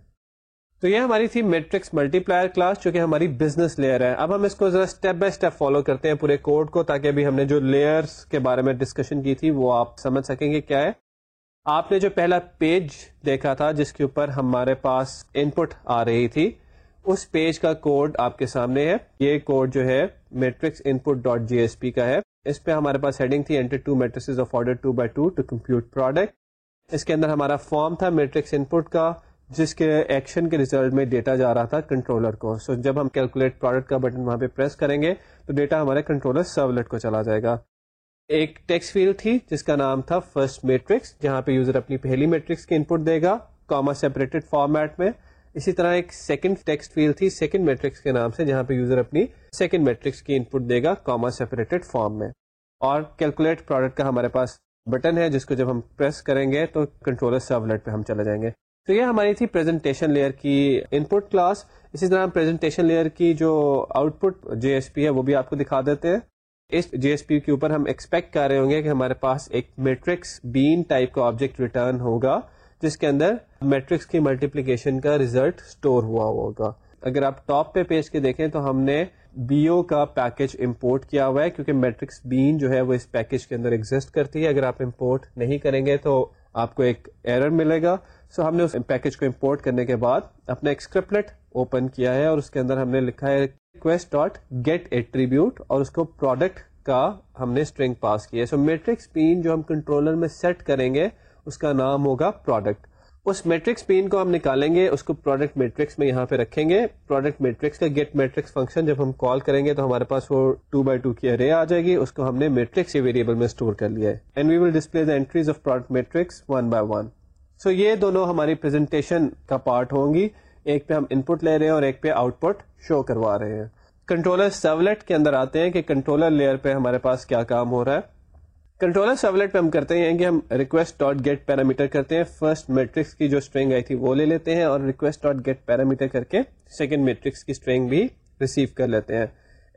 تو یہ ہماری تھی میٹرکس ملٹی پلائر کلاس جو کہ ہماری بزنس لیئر ہے۔ اب ہم اس کو ذرا اسٹیپ بائی اسٹیپ فالو کرتے ہیں پورے کوڈ کو، تاکہ ابھی ہم نے جو لیئرس کے بارے میں ڈسکشن کی تھی، وہ آپ سمجھ سکیں گے کیا ہے۔ آپ نے جو پہلا پیج دیکھا تھا، جس کے اوپر ہمارے پاس ان پٹ آ رہی تھی، اس پیج کا کوڈ آپ کے سامنے ہے۔ یہ کوڈ جو ہے matrix input dot J S P کا ہے۔ اس پہ ہمارے پاس ہیڈنگ تھی enter two matrices of order two by two to compute product اس کے اندر ہمارا فارم تھا میٹرکس ان پٹ کا جس کے ایکشن کے ریزلٹ میں ڈیٹا جا رہا تھا کنٹرولر کو. سو so, جب ہم کیلکولیٹ پروڈکٹ کا بٹن وہاں پہ پریس کریں گے تو ڈیٹا ہمارے کنٹرولر سرولیٹ کو چلا جائے گا. ایک ٹیکس فیلڈ تھی جس کا نام تھا فرسٹ میٹرکس جہاں پہ یوزر اپنی پہلی میٹرکس کی انپٹ دے گا کاما سیپریٹڈ فارمیٹ میں. اسی طرح ایک سیکنڈ ٹیکسٹ فیلڈ تھی سیکنڈ میٹرکس کے نام سے، جہاں پہ یوزر اپنی سیکنڈ میٹرکس کی انپٹ دے گا کاما سیپریٹڈ فارم میں۔ اور کیلکولیٹ پروڈکٹ کا ہمارے پاس بٹن ہے، جس کو جب ہم پریس کریں گے تو کنٹرولر سرولیٹ پہ ہم چلے جائیں گے۔ تو یہ ہماری تھی پریزنٹیشن لیئر کی ان پٹ کلاس اسی طرح پریزنٹیشن لیئر کی جو out put J S P ہے، وہ بھی آپ کو دکھا دیتے ہیں۔ اس جے ایس پی کے اوپر ہم ایکسپیکٹ کر رہے ہوں گے کہ ہمارے پاس ایک میٹرکس بین ٹائپ کا آبجیکٹ ریٹرن ہوگا۔ جس کے اندر میٹرکس کی ملٹیپلیکیشن کا ریزلٹ اسٹور ہوا ہوگا۔ اگر آپ ٹاپ پہ پیج کے دیکھیں تو ہم نے بی او کا پیکج امپورٹ کیا ہوا ہے کیونکہ میٹرکس بین جو ہے وہ اس پیکج کے اندر ایگزٹ کرتی ہے۔ اگر آپ امپورٹ نہیں کریں گے تو آپ کو ایک ایرر ملے گا۔ سو so, ہم نے اس پیکج کو امپورٹ کرنے کے بعد اپنا ایکسکرپلٹ اوپن کیا ہے اور اس کے اندر ہم نے لکھا ہے ریکویسٹ ڈاٹ گیٹ ایٹریبیوٹ اور اس کو پروڈکٹ کا ہم نے اسٹرنگ پاس کیا ہے۔ سو میٹرکس پین جو ہم کنٹرولر میں سیٹ کریں گے اس کا نام ہوگا پروڈکٹ اس میٹرکس پین کو ہم نکالیں گے، اس کو پروڈکٹ میٹرکس میں یہاں پہ رکھیں گے۔ پروڈکٹ میٹرکس کا گیٹ میٹرکس فنکشن جب ہم کال کریں گے تو ہمارے پاس وہ ٹو بائی ٹو کی ارے آ جائے گی، اس کو ہم نے میٹرکس ویریبل میں اسٹور کر لیا ہے۔ And we will display the entries of product matrix one by one so یہ دونوں ہماری پریزنٹیشن کا پارٹ ہوں گی۔ ایک پہ ہم ان پٹ لے رہے ہیں اور ایک پہ آؤٹ پٹ شو کروا رہے ہیں۔ کنٹرولر سیولیٹ کے اندر آتے ہیں کہ کنٹرولر لیئر پہ ہمارے پاس کیا کام ہو رہا ہے۔ کنٹرولر سیولیٹ پہ ہم کرتے ہیں کہ ہم ریکویسٹ ڈاٹ گیٹ پیرامیٹر کرتے ہیں۔ فرسٹ میٹرکس کی جو اسٹرنگ آئی تھی وہ لے لیتے ہیں اور ریکویسٹ ڈاٹ گیٹ پیرامیٹر کر کے سیکنڈ میٹرکس کی اسٹرنگ بھی ریسیو کر لیتے ہیں۔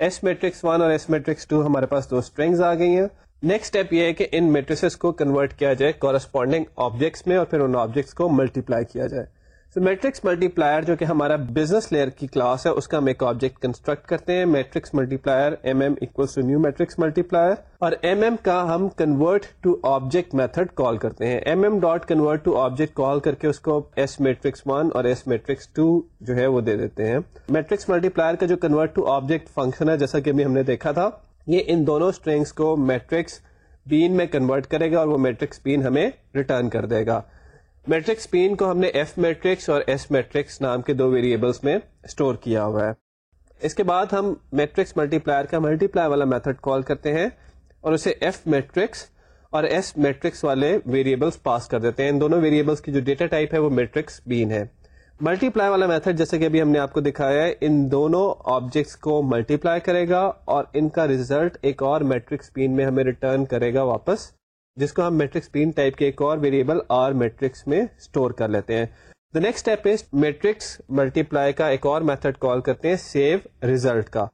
ایس میٹرکس ون اور ایس میٹرکس ٹو ہمارے پاس دو اسٹرنگز آ گئی ہیں۔ نیکسٹ اسٹیپ یہ ہے کہ ان میٹریسز کو کنورٹ کیا جائے کورسپونڈنگ آبجیکٹس میں اور پھر ان آبجیکٹس کو ملٹیپلائی کیا جائے۔ میٹرکس ملٹی پلائر جو کہ ہمارا بزنس لیئر کی کلاس ہے، اس کا ہم ایک آبجیکٹ کنسٹرکٹ کرتے ہیں۔ Matrix multiplier M M to new matrix multiplier اور ایم ایم کا ہم convert to object method call کرتے ہیں۔ M M dot convert to object call کر کے اس کو ایس میٹرکس ون اور ایس میٹرکس ٹو جو ہے وہ دے دیتے ہیں۔ میٹرکس ملٹی پلائر کا جو کنورٹ ٹو آبجیکٹ فنکشن ہے، جیسا کہ ابھی ہم نے دیکھا تھا، یہ ان دونوں اسٹرینگس کو میٹرکس بین میں کنورٹ کرے گا اور وہ میٹرکس بین ہمیں ریٹرن کر دے گا۔ میٹرکس پین کو ہم نے ایف میٹرکس اور ایس میٹرکس نام کے دو ویریبلس میں اسٹور کیا ہوا ہے۔ اس کے بعد ہم میٹرکس ملٹی پلائر کا ملٹی پلائی والا میتھڈ کال کرتے ہیں اور اسے ایف میٹرکس اور ایس میٹرکس والے ویریبلس پاس کر دیتے ہیں۔ ان دونوں ویریبلس کی جو ڈیٹا ٹائپ ہے وہ میٹرکس بین ہے۔ ملٹی پلائی والا میتھڈ جیسے کہ ابھی ہم نے آپ کو دکھایا ہے، ان دونوں آبجیکٹس کو ملٹی پلائی کرے گا اور ان کا ریزلٹ ایک اور میٹرکس بین میں ہمیں ریٹرن کرے گا واپس۔ جس کو ہم میٹرکس پین ٹائپ کے ایک اور ویریبل آر میٹرکس میں اسٹور کر لیتے ہیں۔ The next step is matrix multiply کا ایک اور میتھڈ کال کرتے ہیں سیو ریزلٹ کا۔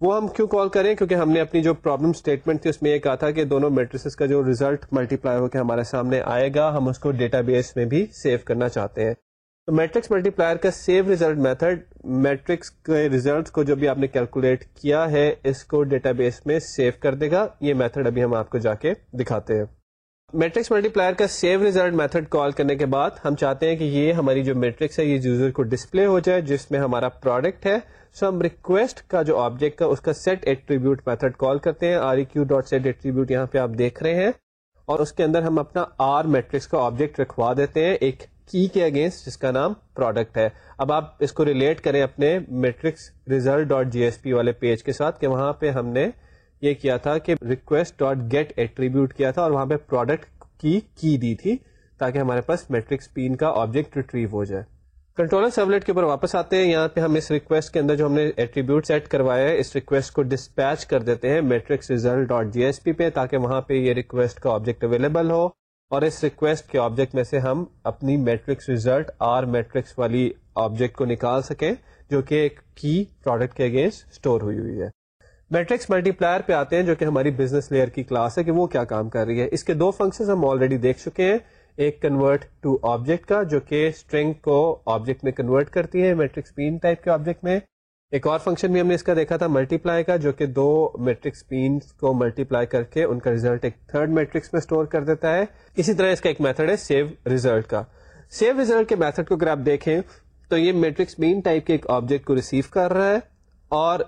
وہ ہم کیوں کال کریں؟ کیونکہ ہم نے اپنی جو پرابلم اسٹیٹمنٹ تھی، اس میں یہ کہا تھا کہ دونوں میٹرکس کا جو ریزلٹ ملٹی پلائی ہو کے ہمارے سامنے آئے گا، ہم اس کو ڈیٹا بیس میں بھی سیو کرنا چاہتے ہیں۔ تو میٹرکس ملٹی پلائر کا سیو ریزلٹ میتھڈ میٹرکس کے ریزلٹ کو جو بھی آپ نے کیلکولیٹ کیا ہے، اس کو ڈیٹا بیس میں سیو کر دے گا۔ یہ میتھڈ ابھی ہم آپ کو جا کے دکھاتے ہیں۔ میٹرکس ملٹی پلائر کا سیو ریزلٹ میتھڈ کال کرنے کے بعد ہم چاہتے ہیں کہ یہ ہماری جو میٹرکس ہے، یہ یوزر کو ڈسپلے ہو جائے، جس میں ہمارا پروڈکٹ ہے۔ سو ہم ریکویسٹ کا جو آبجیکٹ کا، اس کا سیٹ ایٹریبیوٹ میتھڈ کال کرتے ہیں۔ R Q dot set attribute یہاں پہ آپ دیکھ رہے ہیں۔ اور اس کے اندر ہم اپنا آر میٹرکس کا آبجیکٹ رکھوا دیتے ہیں۔ ایک کی کے اگینسٹ جس کا نام پروڈکٹ ہے۔ اب آپ اس کو ریلیٹ کریں اپنے matrix result dot J S P والے پیج کے ساتھ کہ وہاں پہ ہم نے یہ کیا تھا کہ ریکویسٹ ڈاٹ گیٹ ایٹریبیوٹ کیا تھا اور وہاں پہ پروڈکٹ کی کی دی تھی تاکہ ہمارے پاس میٹرکس پین کا آبجیکٹ ریٹریو ہو جائے۔ کنٹرولر سیبلیٹ کے اوپر واپس آتے ہیں۔ یہاں پہ ہم اس ریکویسٹ کے اندر جو ہم نے ایٹریبیوٹ سیٹ کروایا ہے، اس ریکویسٹ کو ڈسپیچ کر دیتے ہیں matrix result dot J S P پہ تاکہ وہاں پہ یہ ریکویسٹ کا آبجیکٹ اویلیبل ہو۔ اور اس ریکویسٹ کے آبجیکٹ میں سے ہم اپنی میٹرکس ریزلٹ آر میٹرکس والی آبجیکٹ کو نکال سکیں، جو کہ ایک کی پروڈکٹ کے اگینسٹ اسٹور ہوئی ہوئی ہے۔ میٹرکس ملٹی پلائر پہ آتے ہیں جو کہ ہماری بزنس لیئر کی کلاس ہے کہ وہ کیا کام کر رہی ہے۔ اس کے دو فنکشن ہم آلریڈی دیکھ چکے ہیں۔ ایک کنورٹ ٹو آبجیکٹ کا جو کہ اسٹرنگ کو آبجیکٹ میں کنورٹ کرتی ہے میٹرکس پین ٹائپ کے آبجیکٹ میں۔ ایک اور فنکشن بھی ہم نے اس کا دیکھا تھا ملٹی پلائی کا جو کہ دو میٹرکس پینس کو ملٹی پلائی کر کے ان کا ریزلٹ ایک تھرڈ میٹرکس میں اسٹور کر دیتا ہے۔ اسی طرح اس کا ایک میتھڈ ہے سیو ریزلٹ کا۔ سیو ریزلٹ کے میتھڈ کو اگر آپ دیکھیں تو یہ میٹرکس مین ٹائپ کے ایک آبجیکٹ کو ریسیو کر رہا ہے اور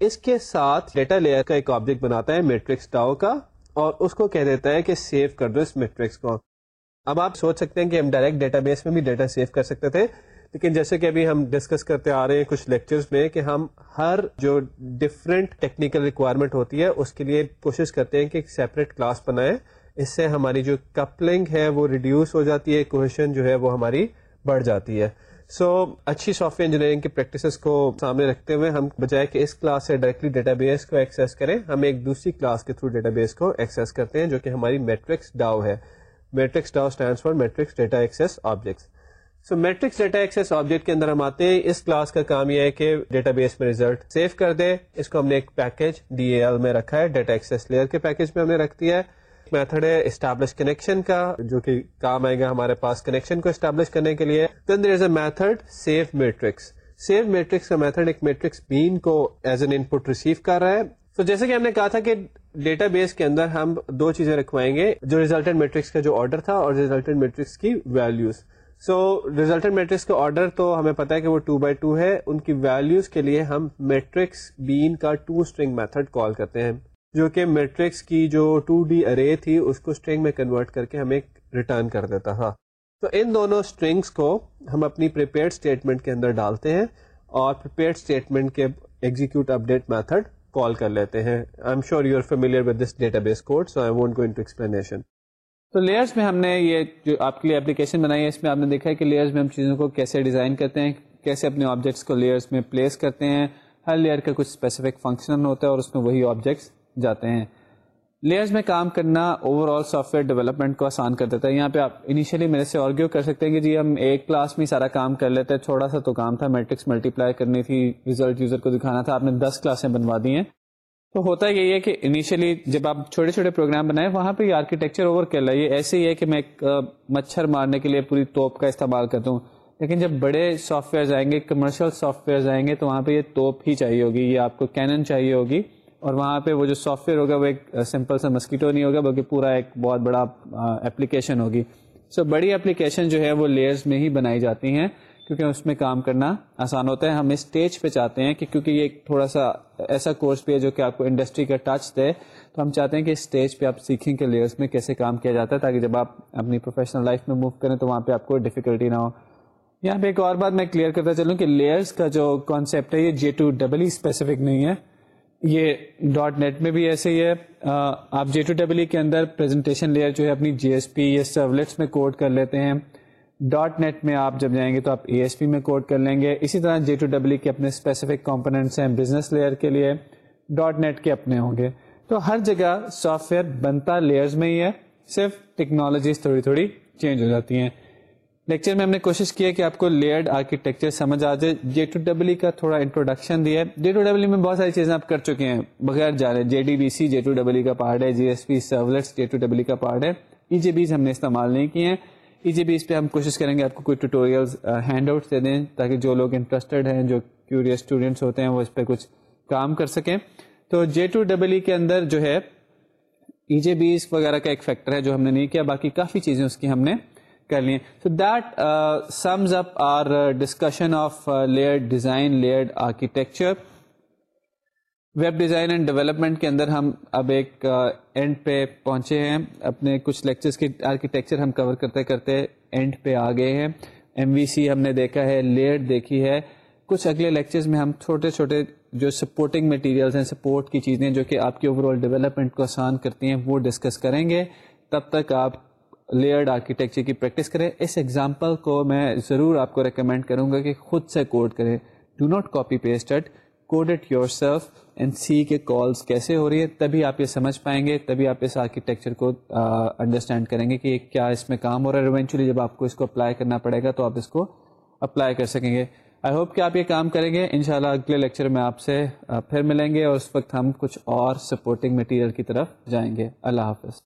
اس کے ساتھ ڈیٹا لیئر کا ایک آبجیکٹ بناتا ہے، میٹرکس ڈاؤ کا، اور اس کو کہہ دیتا ہے کہ سیو کر دو اس میٹرکس کو۔ اب آپ سوچ سکتے ہیں کہ ہم ڈائریکٹ ڈیٹا بیس میں بھی ڈیٹا سیو کر سکتے تھے، لیکن جیسے کہ ابھی ہم ڈسکس کرتے آ رہے ہیں کچھ لیکچرز میں کہ ہم ہر جو ڈفرینٹ ٹیکنیکل ریکوائرمنٹ ہوتی ہے، اس کے لیے کوشش کرتے ہیں کہ ایک سیپریٹ کلاس بنائے اس سے ہماری جو کپلنگ ہے وہ ریڈیوس ہو جاتی ہے کوشچن جو ہے وہ ہماری بڑھ جاتی ہے۔ سو so, اچھی سافٹ ویئر انجینئرنگ کی پریکٹسز کو سامنے رکھتے ہوئے ہم بجائے کہ اس کلاس سے ڈائریکٹلی ڈیٹا بیس کو ایکسیس کریں ہم ایک دوسری کلاس کے تھرو ڈیٹا بیس کو ایکسیس کرتے ہیں جو کہ ہماری میٹرکس ڈاؤ ہے۔ Matrix DAO stand for matrix data access objects so matrix data access object کے اندر ہم آتے ہیں۔ اس کلاس کا کام یہ ہے کہ ڈیٹا بیس میں ریزلٹ سیو کر دے اس کو ہم نے ایک پیکج ڈی اے ایل میں رکھا ہے۔ ڈیٹا ایکسیس لیئر کے پیکج میں ہم نے رکھ دیا ہے۔ میتھڈ ہے اسٹیبلش کنیکشن کا، جو کہ کام آئے گا ہمارے پاس کنیکشن کو اسٹیبلش کرنے کے لیے۔ Then there is a method save matrix save matrix کا میتھڈ ایک میٹرکس بین کو as an input receive کر رہا ہے۔ تو جیسے کہ ہم نے کہا تھا کہ ڈیٹا بیس کے اندر ہم دو چیزیں رکھوائیں گے، جو ریزلٹنٹ میٹرکس کا جو آرڈر تھا اور ریزلٹنٹ میٹرکس کی ویلوز سو ریزلٹنٹ میٹرکس کا آرڈر تو ہمیں پتا ہے کہ وہ ٹو بائی ٹو ہے۔ ان کی ویلوز کے لیے ہم میٹرکس بین کا ٹو اسٹرنگ میتھڈ کال کرتے ہیں۔ جو کہ میٹرکس کی جو ٹو ڈی ارے تھی، اس کو اسٹرنگ میں کنورٹ کر کے ہمیں ریٹرن کر دیتا تھا۔ تو ان دونوں اسٹرنگس کو ہم اپنی پریپیئر اسٹیٹمنٹ کے اندر ڈالتے ہیں اور پریپیئر اسٹیٹمنٹ کے ایگزیکیوٹ اپڈیٹ میتھڈ کال کر لیتے ہیں۔ I am sure you are familiar with this database code so I won't go into explanation تو لیئرس میں ہم نے یہ جو آپ کے لیے اپلیکیشن بنائی ہے، اس میں آپ نے دیکھا ہے کہ لیئرس میں ہم چیزوں کو کیسے ڈیزائن کرتے ہیں، کیسے اپنے آبجیکٹس کو لیئرس میں پلیس کرتے ہیں۔ ہر لیئر کا کچھ اسپیسیفک فنکشن ہوتا ہے اور اس میں وہی آبجیکٹس جاتے ہیں۔ لیئرز میں کام کرنا overall software development کو آسان کر دیتا ہے۔ یہاں پہ آپ انیشیلی میرے سے آرگیو کر سکتے ہیں کہ جی ہم ایک کلاس میں سارا کام کر لیتے ہیں۔ تھوڑا سا تو کام تھا میٹرکس ملٹی پلائی کرنی تھی ریزلٹ یوزر کو دکھانا تھا۔ آپ نے دس کلاسیں بنوا دی ہیں۔ تو ہوتا یہی ہے کہ انیشلی جب آپ چھوٹے چھوٹے پروگرام بنائیں، وہاں پہ یہ آرکیٹیکچر اوور کر رہا ہے یہ ایسے ہی ہے کہ میں ایک مچھر مارنے کے لیے پوری توپ کا استعمال کرتا ہوں۔ لیکن جب بڑے سافٹ ویئر آئیں گے کمرشل سافٹ ویئر آئیں گے، تو وہاں پہ یہ توپ ہی چاہیے ہوگی۔ یہ آپ کو کینن چاہیے ہوگی۔ اور وہاں پہ وہ جو سافٹ ویئر ہوگا وہ ایک سمپل سا مسکیٹو نہیں ہوگا بلکہ پورا ایک بہت بڑا اپلیکیشن ہوگی۔ سو so, بڑی اپلیکیشن جو ہے وہ لیئرز میں ہی بنائی جاتی ہیں کیونکہ اس میں کام کرنا آسان ہوتا ہے۔ ہم اسٹیج پہ چاہتے ہیں کہ کیونکہ یہ تھوڑا سا ایسا کورس بھی ہے جو کہ آپ کو انڈسٹری کا ٹچ دے تو ہم چاہتے ہیں کہ اسٹیج پہ آپ سیکھیں کہ لیئرس میں کیسے کام کیا جاتا ہے تاکہ جب آپ اپنی پروفیشنل لائف میں موو کریں تو وہاں پہ آپ کو ڈیفیکلٹی نہ ہو۔ یہاں پہ ایک اور بات میں کلیئر کرتا چلوں کہ لیئرس کا جو کانسیپٹ ہے یہ جے ٹو ڈبل اسپیسیفک نہیں ہے۔ یہ ڈاٹ نیٹ میں بھی ایسے ہی ہے۔ آپ جے ٹو ڈبل کے اندر پریزنٹیشن لیئر جو ہے اپنی جی ایس پی یا سرولیٹس میں کوڈ کر لیتے ہیں۔ ڈاٹ نیٹ میں آپ جب جائیں گے تو آپ اے ایس پی میں کوڈ کر لیں گے۔ اسی طرح جے ٹو ڈبل کے اپنے اسپیسیفک کمپوننٹس ہیں بزنس لیئر کے لیے۔ ڈاٹ نیٹ کے اپنے ہوں گے۔ تو ہر جگہ سافٹ ویئر بنتا لیئرز میں ہی ہے۔ صرف ٹیکنالوجیز تھوڑی تھوڑی چینج ہو جاتی ہیں۔ لیکچر میں ہم نے کوشش کی ہے کہ آپ کو لیئرڈ آرکیٹیکچر سمجھ آ جائے۔ جے ٹو ڈبل کا تھوڑا انٹروڈکشن دیا ہے۔ جے ٹو ڈبل میں بہت ساری چیزیں آپ کر چکے ہیں۔ بغیر جا رہے J D B C J two double کا پارٹ ہے۔ J S P servlets J two double کا پارٹ ہے۔ ای جے بیز ہم نے استعمال نہیں کیے ہیں۔ ای جے بیز پہ ہم کوشش کریں گے آپ کو کوئی ٹوٹوریل ہینڈ آؤٹ دے دیں تاکہ جو لوگ انٹرسٹڈ ہیں، جو کیوریس اسٹوڈینٹس ہوتے ہیں، وہ اس پہ کچھ کام کر سکیں۔ تو جے ٹو ڈبل کے اندر جو ہے ای جے بیز وغیرہ کا ایک فیکٹر ہے جو ہم نے نہیں کیا۔ باقی کافی چیزیں اس کی ہم نے کر لیے so that sums up our discussion of layer design layered architecture web design and development کے اندر ہم اب ایک اینڈ uh, پہ پہنچے ہیں۔ اپنے کچھ لیکچرس کی آرکیٹیکچر ہم کور کرتے کرتے اینڈ پہ آ گئے ہیں۔ ایم وی سی ہم نے دیکھا ہے لیئر دیکھی ہے۔ کچھ اگلے لیکچرز میں ہم چھوٹے چھوٹے جو سپورٹنگ مٹیریلس ہیں سپورٹ کی چیزیں جو کہ آپ کی اوور آل ڈیولپمنٹ کو آسان کرتی ہیں وہ ڈسکس کریں گے۔ تب تک آپ لیئرڈ آرکیٹیکچر کی پریکٹس کریں. اس ایگزامپل کو میں ضرور آپ کو ریکمینڈ کروں گا کہ خود سے کوڈ کریں. Do not copy paste code it yourself and see کے کالس کیسے ہو رہی ہے تبھی آپ یہ سمجھ پائیں گے. تبھی آپ اس آرکیٹیکچر کو انڈرسٹینڈ کریں گے کہ کیا اس میں کام ہو رہا ہے. ایونچولی جب آپ کو اس کو اپلائی کرنا پڑے گا تو آپ اس کو اپلائی کر سکیں گے. آئی ہوپ کہ آپ یہ کام کریں گے. ان اگلے لیکچر میں آپ سے پھر ملیں گے اور اس وقت ہم کچھ اور سپورٹنگ مٹیریل کی طرف جائیں گے. اللہ حافظ.